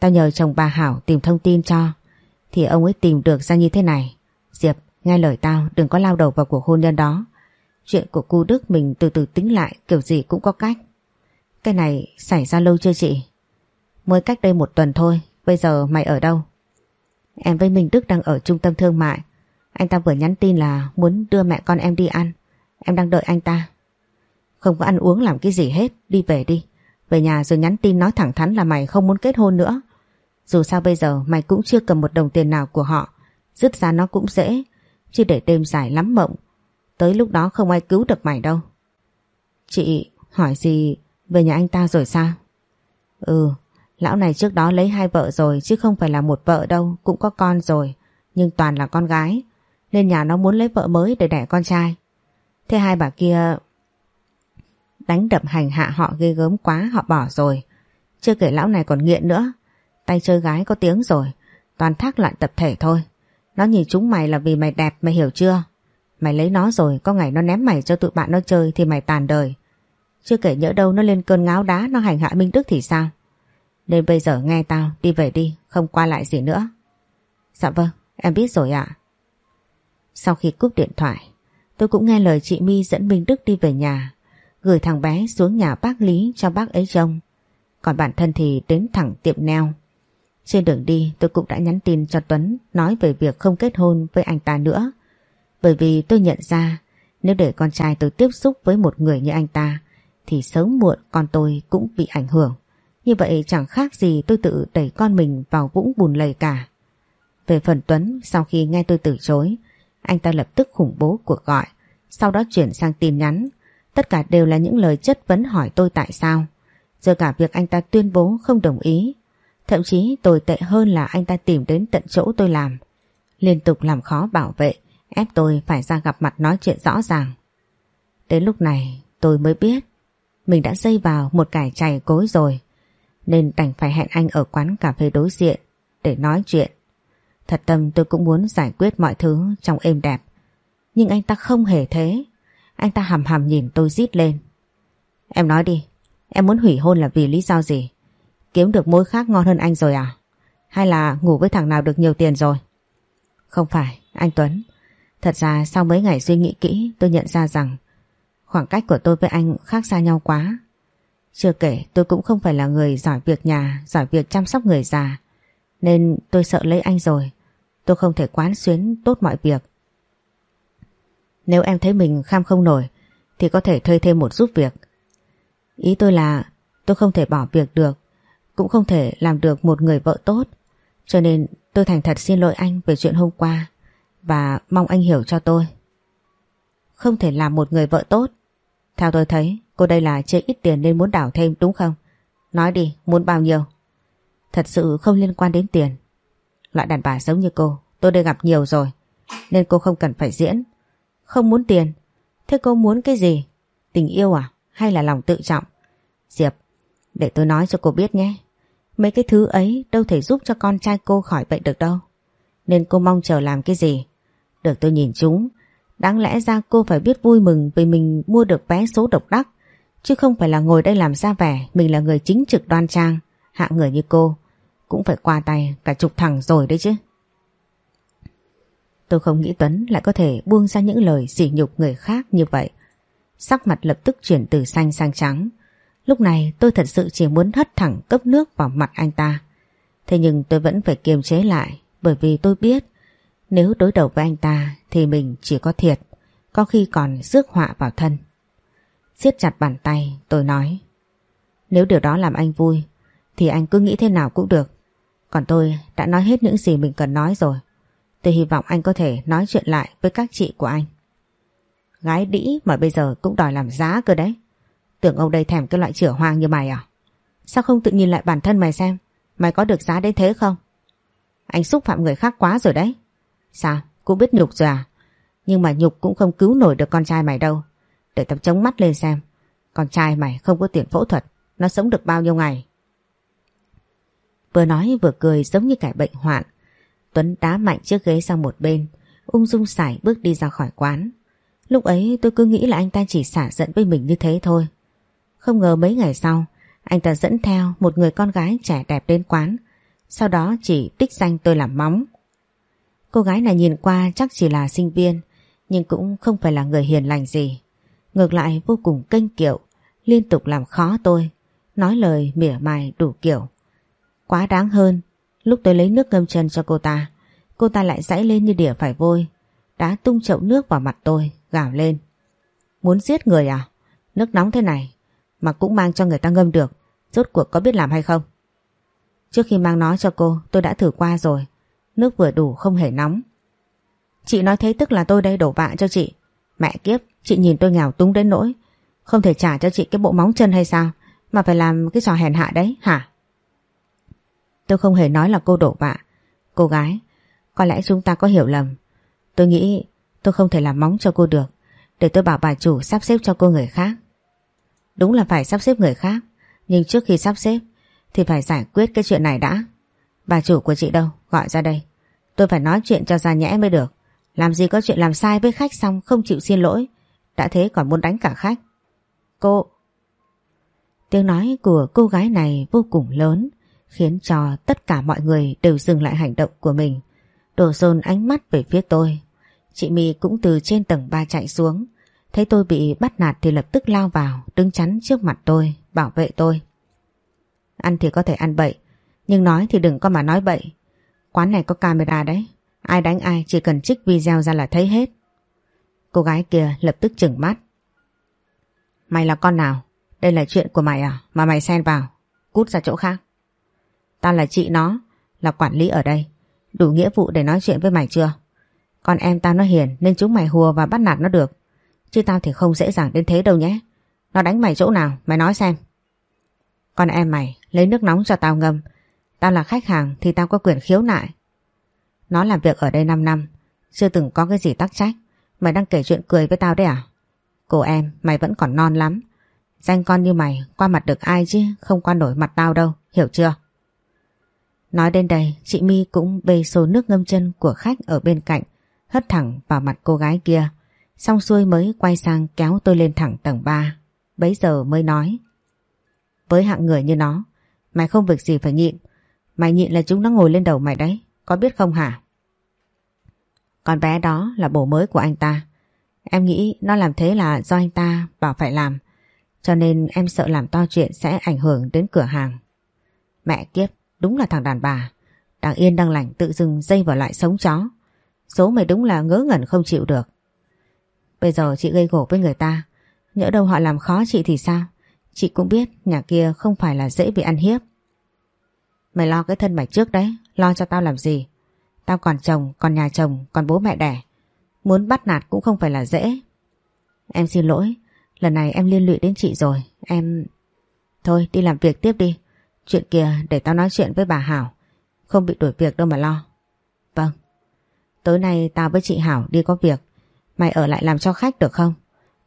Tao nhờ chồng bà Hảo tìm thông tin cho, thì ông ấy tìm được ra như thế này. Diệp, nghe lời tao, đừng có lao đầu vào cuộc hôn nhân đó. Chuyện của cu Đức mình từ từ tính lại, kiểu gì cũng có cách. Cái này xảy ra lâu chưa chị? Mới cách đây một tuần thôi, bây giờ mày ở đâu? Em với Minh Đức đang ở trung tâm thương mại. Anh ta vừa nhắn tin là muốn đưa mẹ con em đi ăn. Em đang đợi anh ta. Không có ăn uống làm cái gì hết, đi về đi. Về nhà rồi nhắn tin nói thẳng thắn là mày không muốn kết hôn nữa. Dù sao bây giờ mày cũng chưa cầm một đồng tiền nào của họ. Dứt ra nó cũng dễ. Chứ để đêm dài lắm mộng. Tới lúc đó không ai cứu được mày đâu. Chị hỏi gì về nhà anh ta rồi sao? Ừ, lão này trước đó lấy hai vợ rồi chứ không phải là một vợ đâu, cũng có con rồi. Nhưng toàn là con gái. Nên nhà nó muốn lấy vợ mới để đẻ con trai. Thế hai bà kia đánh đập hành hạ họ ghê gớm quá, họ bỏ rồi. Chưa kể lão này còn nghiện nữa. Tay chơi gái có tiếng rồi. Toàn thác loạn tập thể thôi. Nó nhìn chúng mày là vì mày đẹp, mày hiểu chưa? Mày lấy nó rồi, có ngày nó ném mày cho tụi bạn nó chơi thì mày tàn đời. Chưa kể nhỡ đâu nó lên cơn ngáo đá, nó hành hạ Minh Đức thì sao? Nên bây giờ nghe tao, đi về đi, không qua lại gì nữa. Dạ vâng em biết rồi ạ. Sau khi cúp điện thoại tôi cũng nghe lời chị My dẫn Minh Đức đi về nhà, gửi thằng bé xuống nhà bác Lý cho bác ấy trông. Còn bản thân thì đến thẳng tiệm neo. Trên đường đi, tôi cũng đã nhắn tin cho Tuấn nói về việc không kết hôn với anh ta nữa. Bởi vì tôi nhận ra, nếu để con trai tôi tiếp xúc với một người như anh ta, thì sớm muộn con tôi cũng bị ảnh hưởng. Như vậy chẳng khác gì tôi tự đẩy con mình vào vũng bùn lầy cả. Về phần Tuấn, sau khi nghe tôi từ chối anh ta lập tức khủng bố cuộc gọi sau đó chuyển sang tin nhắn Tất cả đều là những lời chất vấn hỏi tôi tại sao. Giờ cả việc anh ta tuyên bố không đồng ý. Thậm chí tồi tệ hơn là anh ta tìm đến tận chỗ tôi làm. Liên tục làm khó bảo vệ, ép tôi phải ra gặp mặt nói chuyện rõ ràng. Đến lúc này tôi mới biết mình đã dây vào một cải chày cối rồi. Nên đành phải hẹn anh ở quán cà phê đối diện để nói chuyện. Thật tâm tôi cũng muốn giải quyết mọi thứ trong êm đẹp. Nhưng anh ta không hề thế. Anh ta hầm hầm nhìn tôi rít lên. Em nói đi, em muốn hủy hôn là vì lý do gì? Kiếm được mối khác ngon hơn anh rồi à? Hay là ngủ với thằng nào được nhiều tiền rồi? Không phải, anh Tuấn. Thật ra sau mấy ngày suy nghĩ kỹ tôi nhận ra rằng khoảng cách của tôi với anh khác xa nhau quá. Chưa kể tôi cũng không phải là người giỏi việc nhà, giỏi việc chăm sóc người già. Nên tôi sợ lấy anh rồi. Tôi không thể quán xuyến tốt mọi việc. Nếu em thấy mình kham không nổi thì có thể thuê thêm một giúp việc. Ý tôi là tôi không thể bỏ việc được, cũng không thể làm được một người vợ tốt. Cho nên tôi thành thật xin lỗi anh về chuyện hôm qua và mong anh hiểu cho tôi. Không thể làm một người vợ tốt. Theo tôi thấy cô đây là chơi ít tiền nên muốn đảo thêm đúng không? Nói đi, muốn bao nhiêu? Thật sự không liên quan đến tiền. Loại đàn bà giống như cô, tôi đã gặp nhiều rồi. Nên cô không cần phải diễn. Không muốn tiền. Thế cô muốn cái gì? Tình yêu à? Hay là lòng tự trọng? Diệp, để tôi nói cho cô biết nhé. Mấy cái thứ ấy đâu thể giúp cho con trai cô khỏi bệnh được đâu. Nên cô mong chờ làm cái gì? Được tôi nhìn chúng. Đáng lẽ ra cô phải biết vui mừng vì mình mua được vé số độc đắc. Chứ không phải là ngồi đây làm ra vẻ mình là người chính trực đoan trang. hạ người như cô cũng phải qua tay cả chục thằng rồi đấy chứ. Tôi không nghĩ Tuấn lại có thể buông ra những lời sỉ nhục người khác như vậy. Sắc mặt lập tức chuyển từ xanh sang trắng. Lúc này tôi thật sự chỉ muốn hất thẳng cấp nước vào mặt anh ta. Thế nhưng tôi vẫn phải kiềm chế lại bởi vì tôi biết nếu đối đầu với anh ta thì mình chỉ có thiệt, có khi còn rước họa vào thân. siết chặt bàn tay tôi nói Nếu điều đó làm anh vui thì anh cứ nghĩ thế nào cũng được. Còn tôi đã nói hết những gì mình cần nói rồi. Tôi hy vọng anh có thể nói chuyện lại với các chị của anh. Gái đĩ mà bây giờ cũng đòi làm giá cơ đấy. Tưởng ông đây thèm cái loại chửa hoang như mày à? Sao không tự nhìn lại bản thân mày xem? Mày có được giá đến thế không? Anh xúc phạm người khác quá rồi đấy. Sao? Cũng biết nhục rồi à? Nhưng mà nhục cũng không cứu nổi được con trai mày đâu. Để tập chống mắt lên xem. Con trai mày không có tiền phẫu thuật. Nó sống được bao nhiêu ngày? Vừa nói vừa cười giống như kẻ bệnh hoạn. Tuấn đá mạnh chiếc ghế sang một bên. Ung dung sải bước đi ra khỏi quán. Lúc ấy tôi cứ nghĩ là anh ta chỉ xả giận với mình như thế thôi. Không ngờ mấy ngày sau, anh ta dẫn theo một người con gái trẻ đẹp đến quán. Sau đó chỉ tích danh tôi làm móng. Cô gái này nhìn qua chắc chỉ là sinh viên, nhưng cũng không phải là người hiền lành gì. Ngược lại vô cùng kênh kiệu, liên tục làm khó tôi, nói lời mỉa mai đủ kiểu. Quá đáng hơn, lúc tôi lấy nước ngâm chân cho cô ta, cô ta lại dãy lên như đỉa phải vôi, đã tung chậu nước vào mặt tôi, gào lên. Muốn giết người à? Nước nóng thế này, mà cũng mang cho người ta ngâm được, rốt cuộc có biết làm hay không? Trước khi mang nó cho cô, tôi đã thử qua rồi, nước vừa đủ không hề nóng. Chị nói thế tức là tôi đây đổ vạ cho chị. Mẹ kiếp, chị nhìn tôi nghèo túng đến nỗi, không thể trả cho chị cái bộ móng chân hay sao, mà phải làm cái trò hèn hạ đấy, hả? Tôi không hề nói là cô đổ vạ. Cô gái, có lẽ chúng ta có hiểu lầm. Tôi nghĩ tôi không thể làm móng cho cô được. Để tôi bảo bà chủ sắp xếp cho cô người khác. Đúng là phải sắp xếp người khác. Nhưng trước khi sắp xếp thì phải giải quyết cái chuyện này đã. Bà chủ của chị đâu? Gọi ra đây. Tôi phải nói chuyện cho ra nhẽ mới được. Làm gì có chuyện làm sai với khách xong không chịu xin lỗi. Đã thế còn muốn đánh cả khách. Cô... Tiếng nói của cô gái này vô cùng lớn khiến cho tất cả mọi người đều dừng lại hành động của mình. Đổ dồn ánh mắt về phía tôi. Chị My cũng từ trên tầng 3 chạy xuống. Thấy tôi bị bắt nạt thì lập tức lao vào, đứng chắn trước mặt tôi, bảo vệ tôi. Ăn thì có thể ăn bậy, nhưng nói thì đừng có mà nói bậy. Quán này có camera đấy, ai đánh ai chỉ cần trích video ra là thấy hết. Cô gái kia lập tức chừng mắt. Mày là con nào? Đây là chuyện của mày à? Mà mày xen vào. Cút ra chỗ khác. Tao là chị nó, là quản lý ở đây. Đủ nghĩa vụ để nói chuyện với mày chưa? Con em tao nó hiền nên chúng mày hùa và bắt nạt nó được. Chứ tao thì không dễ dàng đến thế đâu nhé. Nó đánh mày chỗ nào, mày nói xem. Con em mày lấy nước nóng cho tao ngâm. Tao là khách hàng thì tao có quyền khiếu nại. Nó làm việc ở đây 5 năm, chưa từng có cái gì tắc trách. Mày đang kể chuyện cười với tao đấy à? Cô em, mày vẫn còn non lắm. Danh con như mày qua mặt được ai chứ, không qua nổi mặt tao đâu, hiểu chưa? Nói đến đây, chị My cũng bê xô nước ngâm chân của khách ở bên cạnh, hất thẳng vào mặt cô gái kia. Xong xuôi mới quay sang kéo tôi lên thẳng tầng 3. Bấy giờ mới nói. Với hạng người như nó, mày không việc gì phải nhịn. Mày nhịn là chúng nó ngồi lên đầu mày đấy, có biết không hả? Con bé đó là bổ mới của anh ta. Em nghĩ nó làm thế là do anh ta bảo phải làm. Cho nên em sợ làm to chuyện sẽ ảnh hưởng đến cửa hàng. Mẹ kiếp, đúng là thằng đàn bà. Đang yên đang lành tự dưng dây vào lại sống chó. Số mày đúng là ngớ ngẩn không chịu được. Bây giờ chị gây gổ với người ta. Nhỡ đâu họ làm khó chị thì sao? Chị cũng biết nhà kia không phải là dễ bị ăn hiếp. Mày lo cái thân mày trước đấy, lo cho tao làm gì? Tao còn chồng, còn nhà chồng, còn bố mẹ đẻ. Muốn bắt nạt cũng không phải là dễ. Em xin lỗi, lần này em liên lụy đến chị rồi, em... Thôi đi làm việc tiếp đi, chuyện kia để tao nói chuyện với bà Hảo, không bị đuổi việc đâu mà lo. Vâng, tối nay tao với chị Hảo đi có việc, mày ở lại làm cho khách được không?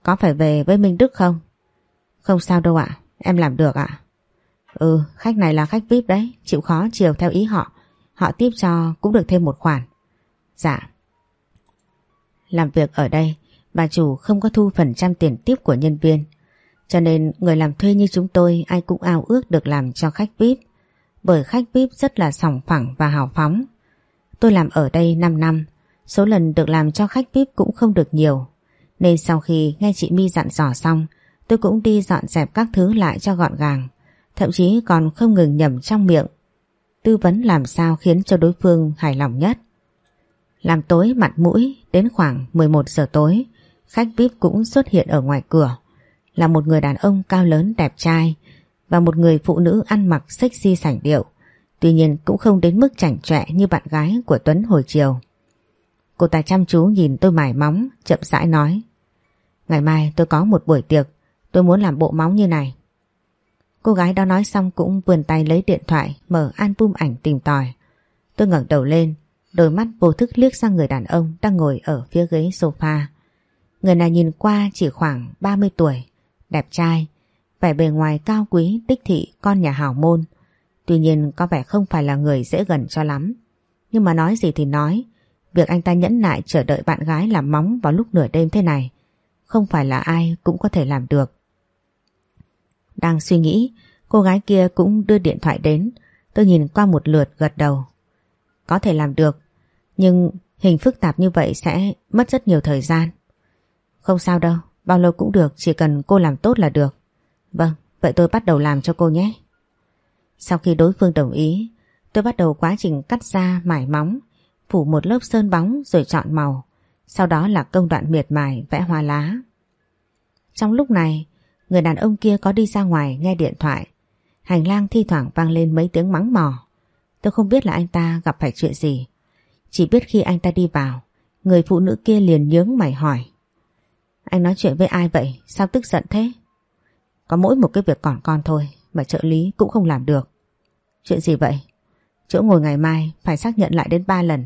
Có phải về với Minh Đức không? Không sao đâu ạ, em làm được ạ. Ừ, khách này là khách VIP đấy, chịu khó chiều theo ý họ. Họ tiếp cho cũng được thêm một khoản. Dạ. Làm việc ở đây, bà chủ không có thu phần trăm tiền tiếp của nhân viên. Cho nên người làm thuê như chúng tôi ai cũng ao ước được làm cho khách VIP. Bởi khách VIP rất là sòng phẳng và hào phóng. Tôi làm ở đây 5 năm, số lần được làm cho khách VIP cũng không được nhiều. Nên sau khi nghe chị My dặn dò xong, tôi cũng đi dọn dẹp các thứ lại cho gọn gàng. Thậm chí còn không ngừng nhầm trong miệng tư vấn làm sao khiến cho đối phương hài lòng nhất. Làm tối mặt mũi đến khoảng 11 giờ tối, khách VIP cũng xuất hiện ở ngoài cửa. Là một người đàn ông cao lớn đẹp trai và một người phụ nữ ăn mặc sexy sảnh điệu. Tuy nhiên cũng không đến mức chảnh chọe như bạn gái của Tuấn hồi chiều. Cô ta chăm chú nhìn tôi mải móng, chậm rãi nói. Ngày mai tôi có một buổi tiệc, tôi muốn làm bộ móng như này. Cô gái đó nói xong cũng vườn tay lấy điện thoại mở album ảnh tìm tòi. Tôi ngẩng đầu lên, đôi mắt vô thức liếc sang người đàn ông đang ngồi ở phía ghế sofa. Người này nhìn qua chỉ khoảng 30 tuổi, đẹp trai, vẻ bề ngoài cao quý, tích thị, con nhà hào môn. Tuy nhiên có vẻ không phải là người dễ gần cho lắm. Nhưng mà nói gì thì nói, việc anh ta nhẫn nại chờ đợi bạn gái làm móng vào lúc nửa đêm thế này, không phải là ai cũng có thể làm được. Đang suy nghĩ, cô gái kia cũng đưa điện thoại đến. Tôi nhìn qua một lượt gật đầu. Có thể làm được, nhưng hình phức tạp như vậy sẽ mất rất nhiều thời gian. Không sao đâu, bao lâu cũng được, chỉ cần cô làm tốt là được. Vâng, vậy tôi bắt đầu làm cho cô nhé. Sau khi đối phương đồng ý, tôi bắt đầu quá trình cắt da, mải móng, phủ một lớp sơn bóng rồi chọn màu. Sau đó là công đoạn miệt mài vẽ hoa lá. Trong lúc này, Người đàn ông kia có đi ra ngoài nghe điện thoại. Hành lang thi thoảng vang lên mấy tiếng mắng mỏ. Tôi không biết là anh ta gặp phải chuyện gì. Chỉ biết khi anh ta đi vào, người phụ nữ kia liền nhướng mày hỏi. Anh nói chuyện với ai vậy? Sao tức giận thế? Có mỗi một cái việc còn con thôi mà trợ lý cũng không làm được. Chuyện gì vậy? Chỗ ngồi ngày mai phải xác nhận lại đến ba lần.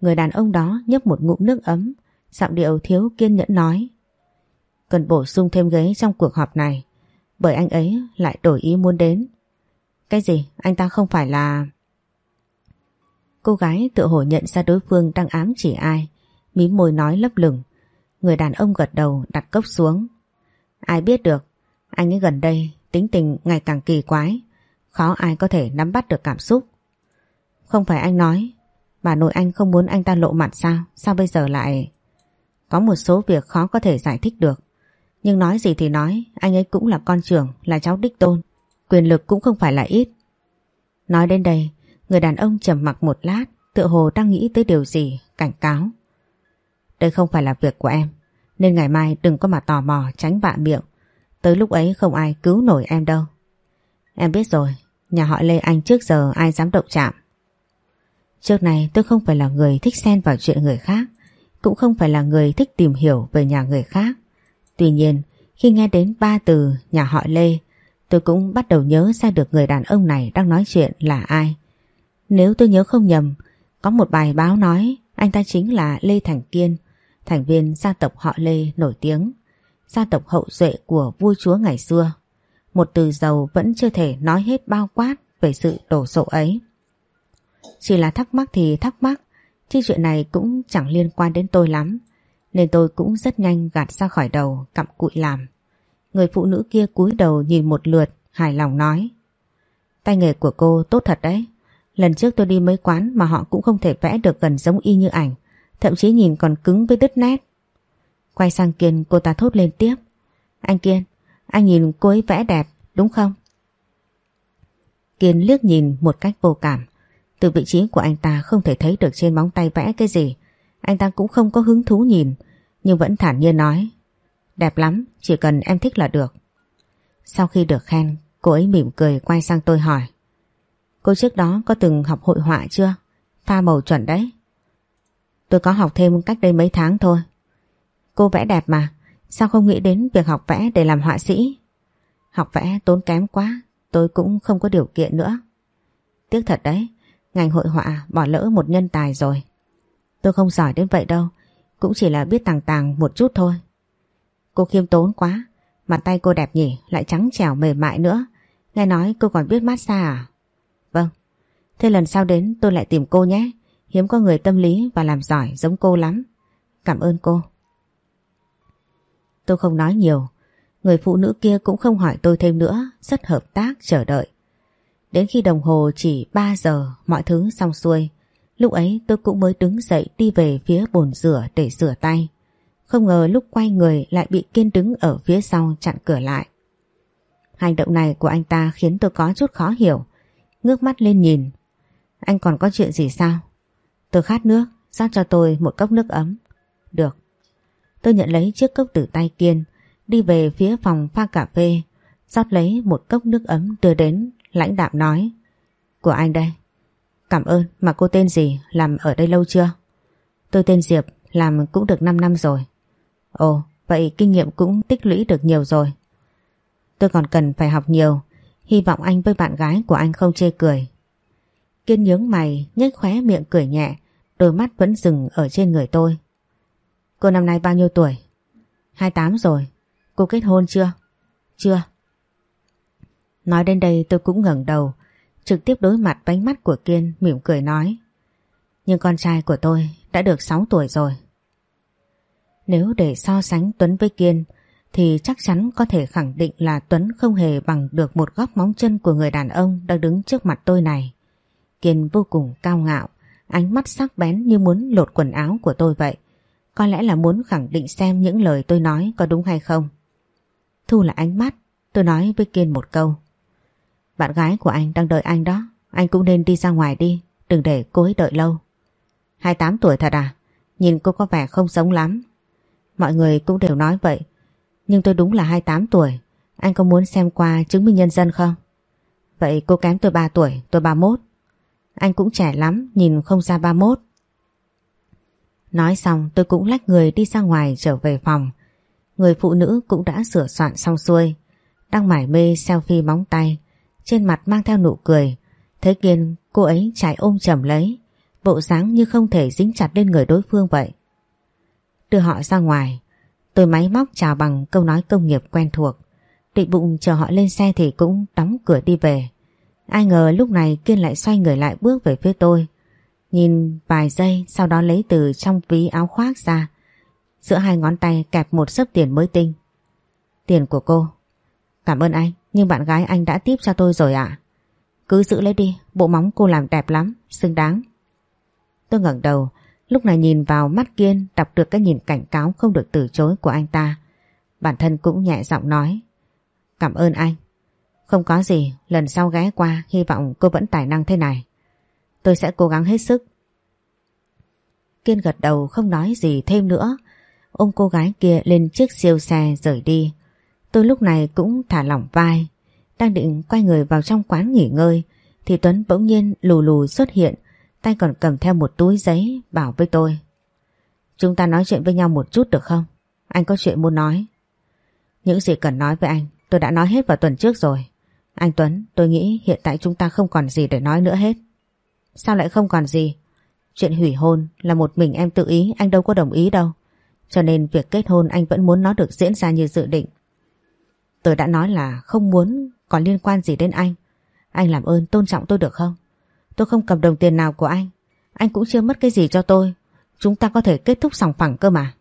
Người đàn ông đó nhấp một ngụm nước ấm, giọng điệu thiếu kiên nhẫn nói cần bổ sung thêm ghế trong cuộc họp này bởi anh ấy lại đổi ý muốn đến. Cái gì? Anh ta không phải là... Cô gái tự hồ nhận ra đối phương đang ám chỉ ai, mím môi nói lấp lửng. Người đàn ông gật đầu đặt cốc xuống. Ai biết được, anh ấy gần đây tính tình ngày càng kỳ quái, khó ai có thể nắm bắt được cảm xúc. Không phải anh nói, bà nội anh không muốn anh ta lộ mặt sao, sao bây giờ lại... Có một số việc khó có thể giải thích được. Nhưng nói gì thì nói, anh ấy cũng là con trưởng, là cháu đích tôn. Quyền lực cũng không phải là ít. Nói đến đây, người đàn ông trầm mặc một lát, tựa hồ đang nghĩ tới điều gì, cảnh cáo. Đây không phải là việc của em, nên ngày mai đừng có mà tò mò tránh vạ miệng. Tới lúc ấy không ai cứu nổi em đâu. Em biết rồi, nhà họ Lê Anh trước giờ ai dám động chạm. Trước này tôi không phải là người thích xen vào chuyện người khác, cũng không phải là người thích tìm hiểu về nhà người khác. Tuy nhiên, khi nghe đến ba từ nhà họ Lê, tôi cũng bắt đầu nhớ ra được người đàn ông này đang nói chuyện là ai. Nếu tôi nhớ không nhầm, có một bài báo nói anh ta chính là Lê Thành Kiên, thành viên gia tộc họ Lê nổi tiếng, gia tộc hậu duệ của vua chúa ngày xưa. Một từ giàu vẫn chưa thể nói hết bao quát về sự đổ sộ ấy. Chỉ là thắc mắc thì thắc mắc, chứ chuyện này cũng chẳng liên quan đến tôi lắm nên tôi cũng rất nhanh gạt ra khỏi đầu cặm cụi làm. Người phụ nữ kia cúi đầu nhìn một lượt, hài lòng nói. Tay nghề của cô tốt thật đấy. Lần trước tôi đi mấy quán mà họ cũng không thể vẽ được gần giống y như ảnh, thậm chí nhìn còn cứng với đứt nét. Quay sang Kiên cô ta thốt lên tiếp. Anh Kiên, Anh nhìn cô ấy vẽ đẹp đúng không? Kiên liếc nhìn một cách vô cảm. Từ vị trí của anh ta không thể thấy được trên móng tay vẽ cái gì. Anh ta cũng không có hứng thú nhìn, nhưng vẫn thản nhiên nói. Đẹp lắm, chỉ cần em thích là được. Sau khi được khen, cô ấy mỉm cười quay sang tôi hỏi. Cô trước đó có từng học hội họa chưa? Pha màu chuẩn đấy. Tôi có học thêm cách đây mấy tháng thôi. Cô vẽ đẹp mà, sao không nghĩ đến việc học vẽ để làm họa sĩ? Học vẽ tốn kém quá, tôi cũng không có điều kiện nữa. Tiếc thật đấy, ngành hội họa bỏ lỡ một nhân tài rồi. Tôi không giỏi đến vậy đâu, cũng chỉ là biết tàng tàng một chút thôi. Cô khiêm tốn quá, mặt tay cô đẹp nhỉ, lại trắng trẻo mềm mại nữa. Nghe nói cô còn biết massage à? Vâng, thế lần sau đến tôi lại tìm cô nhé. Hiếm có người tâm lý và làm giỏi giống cô lắm. Cảm ơn cô. Tôi không nói nhiều. Người phụ nữ kia cũng không hỏi tôi thêm nữa, rất hợp tác chờ đợi. Đến khi đồng hồ chỉ 3 giờ mọi thứ xong xuôi, lúc ấy tôi cũng mới đứng dậy đi về phía bồn rửa để rửa tay. Không ngờ lúc quay người lại bị Kiên đứng ở phía sau chặn cửa lại. Hành động này của anh ta khiến tôi có chút khó hiểu. Ngước mắt lên nhìn. Anh còn có chuyện gì sao? Tôi khát nước, rót cho tôi một cốc nước ấm. Được. Tôi nhận lấy chiếc cốc từ tay Kiên, đi về phía phòng pha cà phê, rót lấy một cốc nước ấm đưa đến, lãnh đạm nói. Của anh đây. Cảm ơn, mà cô tên gì, làm ở đây lâu chưa? Tôi tên Diệp, làm cũng được 5 năm rồi. Ồ, vậy kinh nghiệm cũng tích lũy được nhiều rồi. Tôi còn cần phải học nhiều, hy vọng anh với bạn gái của anh không chê cười. Kiên nhướng mày, nhếch khóe miệng cười nhẹ, đôi mắt vẫn dừng ở trên người tôi. Cô năm nay bao nhiêu tuổi? 28 rồi. Cô kết hôn chưa? Chưa. Nói đến đây tôi cũng ngẩng đầu, trực tiếp đối mặt bánh mắt của Kiên mỉm cười nói. Nhưng con trai của tôi đã được 6 tuổi rồi. Nếu để so sánh Tuấn với Kiên thì chắc chắn có thể khẳng định là Tuấn không hề bằng được một góc móng chân của người đàn ông đang đứng trước mặt tôi này. Kiên vô cùng cao ngạo, ánh mắt sắc bén như muốn lột quần áo của tôi vậy. Có lẽ là muốn khẳng định xem những lời tôi nói có đúng hay không. Thu là ánh mắt, tôi nói với Kiên một câu. Bạn gái của anh đang đợi anh đó, anh cũng nên đi ra ngoài đi, đừng để cô ấy đợi lâu. 28 tuổi thật à? Nhìn cô có vẻ không sống lắm. Mọi người cũng đều nói vậy, nhưng tôi đúng là 28 tuổi, anh có muốn xem qua chứng minh nhân dân không? Vậy cô kém tôi 3 tuổi, tôi 31. Anh cũng trẻ lắm, nhìn không ra 31. Nói xong tôi cũng lách người đi ra ngoài trở về phòng. Người phụ nữ cũng đã sửa soạn xong xuôi. Đang mải mê selfie móng tay. Trên mặt mang theo nụ cười. Thế Kiên cô ấy chạy ôm chầm lấy. Bộ dáng như không thể dính chặt lên người đối phương vậy. Đưa họ ra ngoài. Tôi máy móc chào bằng câu nói công nghiệp quen thuộc. Định bụng chờ họ lên xe thì cũng đóng cửa đi về. Ai ngờ lúc này Kiên lại xoay người lại bước về phía tôi. Nhìn vài giây sau đó lấy từ trong ví áo khoác ra. Giữa hai ngón tay kẹp một sấp tiền mới tinh. Tiền của cô. Cảm ơn anh, nhưng bạn gái anh đã tiếp cho tôi rồi ạ. Cứ giữ lấy đi, bộ móng cô làm đẹp lắm, xứng đáng. Tôi ngẩng đầu, lúc này nhìn vào mắt Kiên đọc được cái nhìn cảnh cáo không được từ chối của anh ta. Bản thân cũng nhẹ giọng nói. Cảm ơn anh. Không có gì, lần sau ghé qua hy vọng cô vẫn tài năng thế này. Tôi sẽ cố gắng hết sức. Kiên gật đầu không nói gì thêm nữa. Ôm cô gái kia lên chiếc siêu xe rời đi. Tôi lúc này cũng thả lỏng vai. Đang định quay người vào trong quán nghỉ ngơi thì Tuấn bỗng nhiên lù lù xuất hiện tay còn cầm theo một túi giấy bảo với tôi. Chúng ta nói chuyện với nhau một chút được không? Anh có chuyện muốn nói. Những gì cần nói với anh tôi đã nói hết vào tuần trước rồi. Anh Tuấn, tôi nghĩ hiện tại chúng ta không còn gì để nói nữa hết. Sao lại không còn gì? Chuyện hủy hôn là một mình em tự ý, anh đâu có đồng ý đâu. Cho nên việc kết hôn anh vẫn muốn nó được diễn ra như dự định. Tôi đã nói là không muốn còn liên quan gì đến anh. Anh làm ơn tôn trọng tôi được không? Tôi không cầm đồng tiền nào của anh. Anh cũng chưa mất cái gì cho tôi. Chúng ta có thể kết thúc sòng phẳng cơ mà.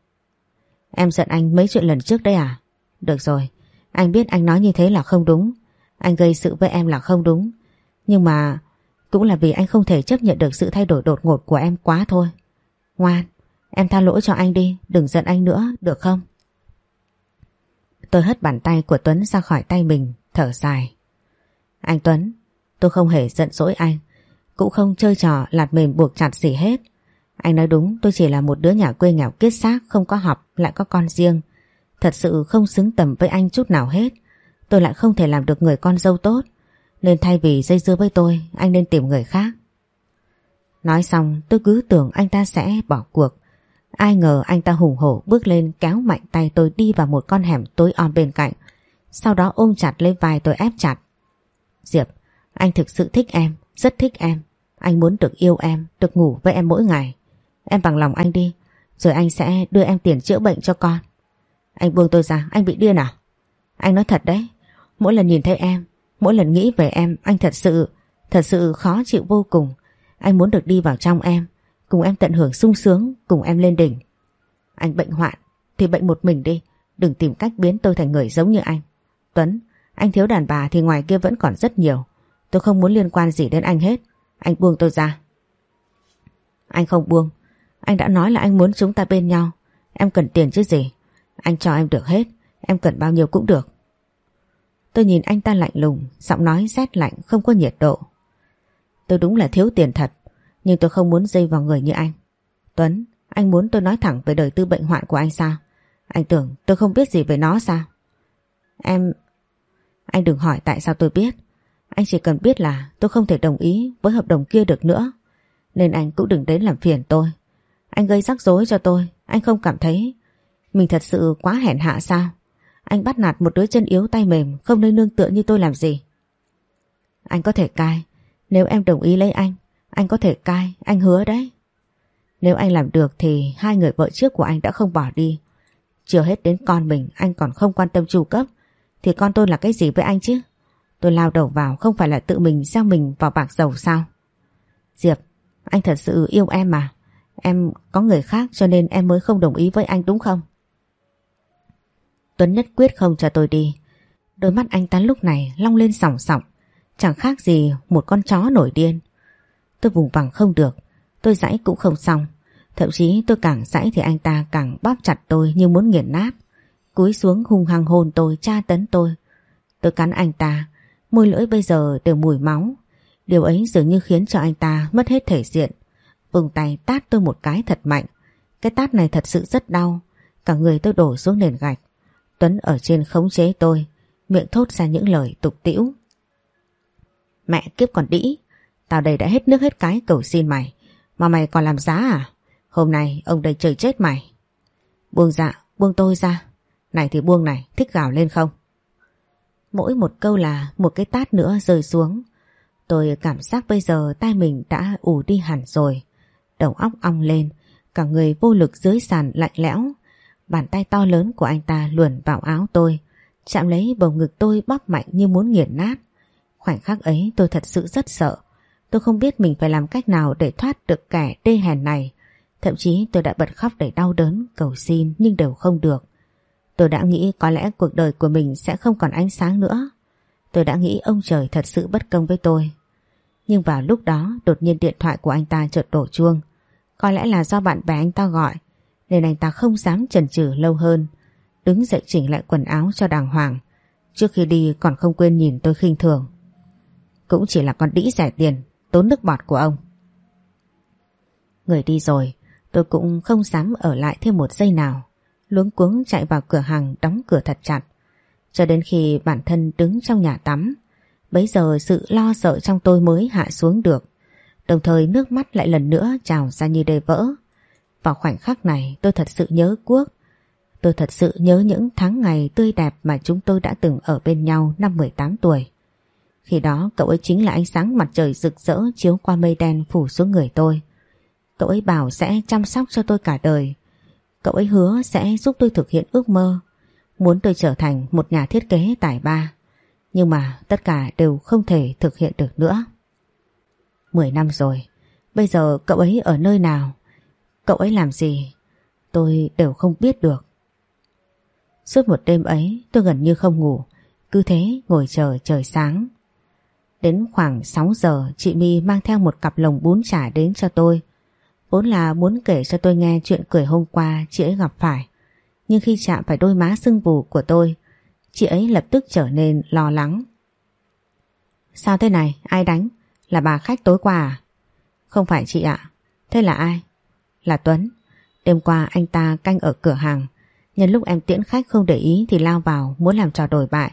Em giận anh mấy chuyện lần trước đấy à? Được rồi, anh biết anh nói như thế là không đúng. Anh gây sự với em là không đúng. Nhưng mà cũng là vì anh không thể chấp nhận được sự thay đổi đột ngột của em quá thôi. Ngoan, em tha lỗi cho anh đi, đừng giận anh nữa, được không? Tôi hất bàn tay của Tuấn ra khỏi tay mình, thở dài. Anh Tuấn, tôi không hề giận dỗi anh, cũng không chơi trò lạt mềm buộc chặt gì hết. Anh nói đúng, tôi chỉ là một đứa nhà quê nghèo kiết xác, không có học, lại có con riêng. Thật sự không xứng tầm với anh chút nào hết. Tôi lại không thể làm được người con dâu tốt. Nên thay vì dây dưa với tôi, anh nên tìm người khác. Nói xong tôi cứ tưởng anh ta sẽ bỏ cuộc. Ai ngờ anh ta hùng hổ bước lên kéo mạnh tay tôi đi vào một con hẻm tối om bên cạnh. Sau đó ôm chặt lấy vai tôi ép chặt. Diệp, anh thực sự thích em, rất thích em. Anh muốn được yêu em, được ngủ với em mỗi ngày. Em bằng lòng anh đi, rồi anh sẽ đưa em tiền chữa bệnh cho con. Anh buông tôi ra, anh bị điên à? Anh nói thật đấy, mỗi lần nhìn thấy em, mỗi lần nghĩ về em, anh thật sự, thật sự khó chịu vô cùng. Anh muốn được đi vào trong em, cùng em tận hưởng sung sướng, cùng em lên đỉnh. Anh bệnh hoạn, thì bệnh một mình đi, đừng tìm cách biến tôi thành người giống như anh. Tuấn, anh thiếu đàn bà thì ngoài kia vẫn còn rất nhiều. Tôi không muốn liên quan gì đến anh hết. Anh buông tôi ra. Anh không buông. Anh đã nói là anh muốn chúng ta bên nhau. Em cần tiền chứ gì. Anh cho em được hết. Em cần bao nhiêu cũng được. Tôi nhìn anh ta lạnh lùng, giọng nói rét lạnh không có nhiệt độ. Tôi đúng là thiếu tiền thật, nhưng tôi không muốn dây vào người như anh. Tuấn, anh muốn tôi nói thẳng về đời tư bệnh hoạn của anh sao? Anh tưởng tôi không biết gì về nó sao? Em... Anh đừng hỏi tại sao tôi biết. Anh chỉ cần biết là tôi không thể đồng ý với hợp đồng kia được nữa. Nên anh cũng đừng đến làm phiền tôi. Anh gây rắc rối cho tôi. Anh không cảm thấy mình thật sự quá hèn hạ sao? Anh bắt nạt một đứa chân yếu tay mềm không nơi nương tựa như tôi làm gì. Anh có thể cai. Nếu em đồng ý lấy anh, anh có thể cai, anh hứa đấy. Nếu anh làm được thì hai người vợ trước của anh đã không bỏ đi. Chưa hết đến con mình anh còn không quan tâm chu cấp. Thì con tôi là cái gì với anh chứ? Tôi lao đầu vào không phải là tự mình gieo mình vào bạc dầu sao? Diệp, anh thật sự yêu em mà. Em có người khác cho nên em mới không đồng ý với anh đúng không? Tuấn nhất quyết không cho tôi đi. Đôi mắt anh ta lúc này long lên sòng sòng. Chẳng khác gì một con chó nổi điên. Tôi vùng vằng không được. Tôi giãy cũng không xong. Thậm chí tôi càng giãy thì anh ta càng bóp chặt tôi như muốn nghiền nát. Cúi xuống hung hăng hôn tôi, tra tấn tôi. Tôi cắn anh ta. Môi lưỡi bây giờ đều mùi máu. Điều ấy dường như khiến cho anh ta mất hết thể diện. Vùng tay tát tôi một cái thật mạnh. Cái tát này thật sự rất đau. Cả người tôi đổ xuống nền gạch. Tuấn ở trên khống chế tôi. Miệng thốt ra những lời tục tĩu. Mẹ kiếp còn đĩ. Tao đây đã hết nước hết cái cầu xin mày. Mà mày còn làm giá à? Hôm nay ông đây trời chết mày. Buông dạ, buông tôi ra. Này thì buông này, thích gào lên không? Mỗi một câu là một cái tát nữa rơi xuống. Tôi cảm giác bây giờ tay mình đã ủ đi hẳn rồi. Đầu óc ong lên, cả người vô lực dưới sàn lạnh lẽo. Bàn tay to lớn của anh ta luồn vào áo tôi, chạm lấy bầu ngực tôi bóp mạnh như muốn nghiền nát. Khoảnh khắc ấy tôi thật sự rất sợ. Tôi không biết mình phải làm cách nào để thoát được kẻ đê hèn này. Thậm chí tôi đã bật khóc để đau đớn, cầu xin nhưng đều không được. Tôi đã nghĩ có lẽ cuộc đời của mình sẽ không còn ánh sáng nữa. Tôi đã nghĩ ông trời thật sự bất công với tôi. Nhưng vào lúc đó đột nhiên điện thoại của anh ta chợt đổ chuông. Có lẽ là do bạn bè anh ta gọi nên anh ta không dám chần chừ lâu hơn. Đứng dậy chỉnh lại quần áo cho đàng hoàng. Trước khi đi còn không quên nhìn tôi khinh thường. Cũng chỉ là con đĩ rẻ tiền, tốn nước bọt của ông. Người đi rồi, tôi cũng không dám ở lại thêm một giây nào. Luống cuống chạy vào cửa hàng đóng cửa thật chặt. Cho đến khi bản thân đứng trong nhà tắm, bấy giờ sự lo sợ trong tôi mới hạ xuống được. Đồng thời nước mắt lại lần nữa trào ra như đầy vỡ. Vào khoảnh khắc này, tôi thật sự nhớ Quốc. Tôi thật sự nhớ những tháng ngày tươi đẹp mà chúng tôi đã từng ở bên nhau năm 18 tuổi. Khi đó, cậu ấy chính là ánh sáng mặt trời rực rỡ chiếu qua mây đen phủ xuống người tôi. Cậu ấy bảo sẽ chăm sóc cho tôi cả đời. Cậu ấy hứa sẽ giúp tôi thực hiện ước mơ. Muốn tôi trở thành một nhà thiết kế tài ba. Nhưng mà tất cả đều không thể thực hiện được nữa. Mười năm rồi. Bây giờ cậu ấy ở nơi nào? Cậu ấy làm gì? Tôi đều không biết được. Suốt một đêm ấy, tôi gần như không ngủ. Cứ thế ngồi chờ trời sáng. Đến khoảng 6 giờ, chị My mang theo một cặp lồng bún chả đến cho tôi. Vốn là muốn kể cho tôi nghe chuyện cười hôm qua chị ấy gặp phải. Nhưng khi chạm phải đôi má sưng vù của tôi, Chị ấy lập tức trở nên lo lắng. Sao thế này? Ai đánh? Là bà khách tối qua à? Không phải chị ạ. Thế là ai? Là Tuấn. Đêm qua anh ta canh ở cửa hàng. Nhân lúc em tiễn khách không để ý thì lao vào muốn làm trò đổi bại.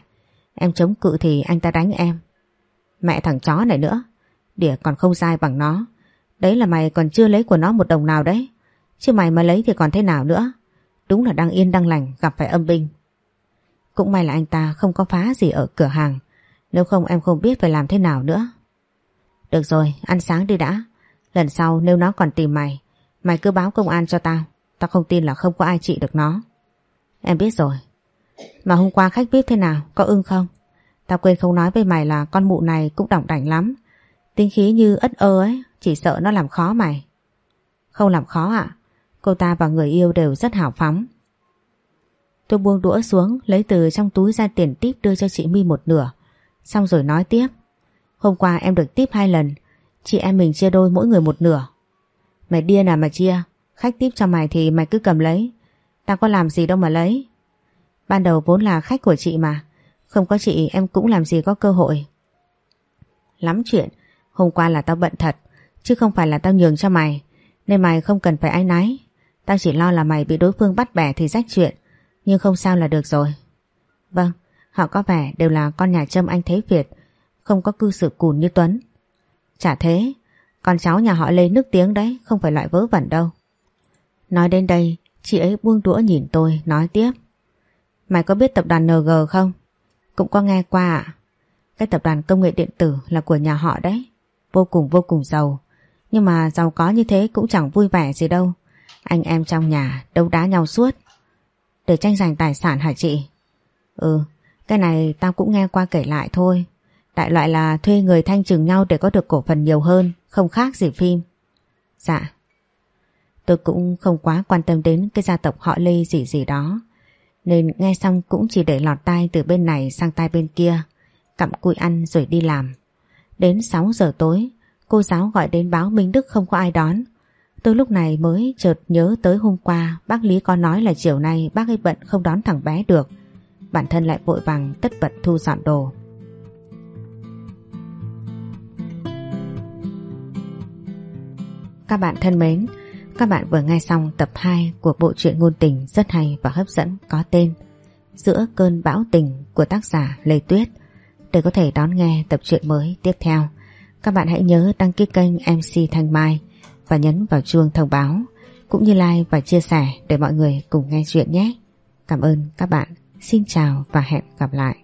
Em chống cự thì anh ta đánh em. Mẹ thằng chó này nữa. Đỉa còn không dai bằng nó. Đấy là mày còn chưa lấy của nó một đồng nào đấy. Chứ mày mà lấy thì còn thế nào nữa. Đúng là đang yên đang lành gặp phải âm binh. Cũng may là anh ta không có phá gì ở cửa hàng. Nếu không em không biết phải làm thế nào nữa. Được rồi, ăn sáng đi đã. Lần sau nếu nó còn tìm mày, mày cứ báo công an cho tao. Tao không tin là không có ai trị được nó. Em biết rồi. Mà hôm qua khách biết thế nào, có ưng không? Tao quên không nói với mày là con mụ này cũng đỏng đảnh lắm. Tính khí như ất ơ ấy, chỉ sợ nó làm khó mày. Không làm khó ạ. Cô ta và người yêu đều rất hào phóng. Tôi buông đũa xuống, lấy từ trong túi ra tiền tip đưa cho chị My một nửa. Xong rồi nói tiếp. Hôm qua em được tip hai lần, chị em mình chia đôi mỗi người một nửa. Mày điên à mà chia, khách tiếp cho mày thì mày cứ cầm lấy. Tao có làm gì đâu mà lấy. Ban đầu vốn là khách của chị mà, không có chị em cũng làm gì có cơ hội. Lắm chuyện, hôm qua là tao bận thật, chứ không phải là tao nhường cho mày, nên mày không cần phải ái náy. Tao chỉ lo là mày bị đối phương bắt bẻ thì rách chuyện, nhưng không sao là được rồi. Vâng, họ có vẻ đều là con nhà Trâm Anh Thế Việt, không có cư xử cùn như Tuấn. Chả thế, con cháu nhà họ Lê nước tiếng đấy, không phải loại vớ vẩn đâu. Nói đến đây, chị ấy buông đũa nhìn tôi, nói tiếp. Mày có biết tập đoàn NG không? Cũng có nghe qua ạ. Cái tập đoàn công nghệ điện tử là của nhà họ đấy. Vô cùng vô cùng giàu. Nhưng mà giàu có như thế cũng chẳng vui vẻ gì đâu. Anh em trong nhà đấu đá nhau suốt. Để tranh giành tài sản hả chị? Ừ, cái này tao cũng nghe qua kể lại thôi. Đại loại là thuê người thanh trừng nhau để có được cổ phần nhiều hơn, không khác gì phim. Dạ. Tôi cũng không quá quan tâm đến cái gia tộc họ Lê gì gì đó. Nên nghe xong cũng chỉ để lọt tai từ bên này sang tai bên kia. Cặm cùi ăn rồi đi làm. Đến 6 giờ tối, cô giáo gọi đến báo Minh Đức không có ai đón. Tôi lúc này mới chợt nhớ tới hôm qua bác Lý có nói là chiều nay bác ấy bận không đón thằng bé được. Bản thân lại vội vàng tất bật thu dọn đồ. Các bạn thân mến, các bạn vừa nghe xong tập 2 của bộ truyện ngôn tình rất hay và hấp dẫn có tên Giữa cơn bão tình của tác giả Lê Tuyết. Để có thể đón nghe tập truyện mới tiếp theo, các bạn hãy nhớ đăng ký kênh MC Thanh Mai và nhấn vào chuông thông báo cũng như like và chia sẻ để mọi người cùng nghe chuyện nhé. Cảm ơn các bạn. Xin chào và hẹn gặp lại.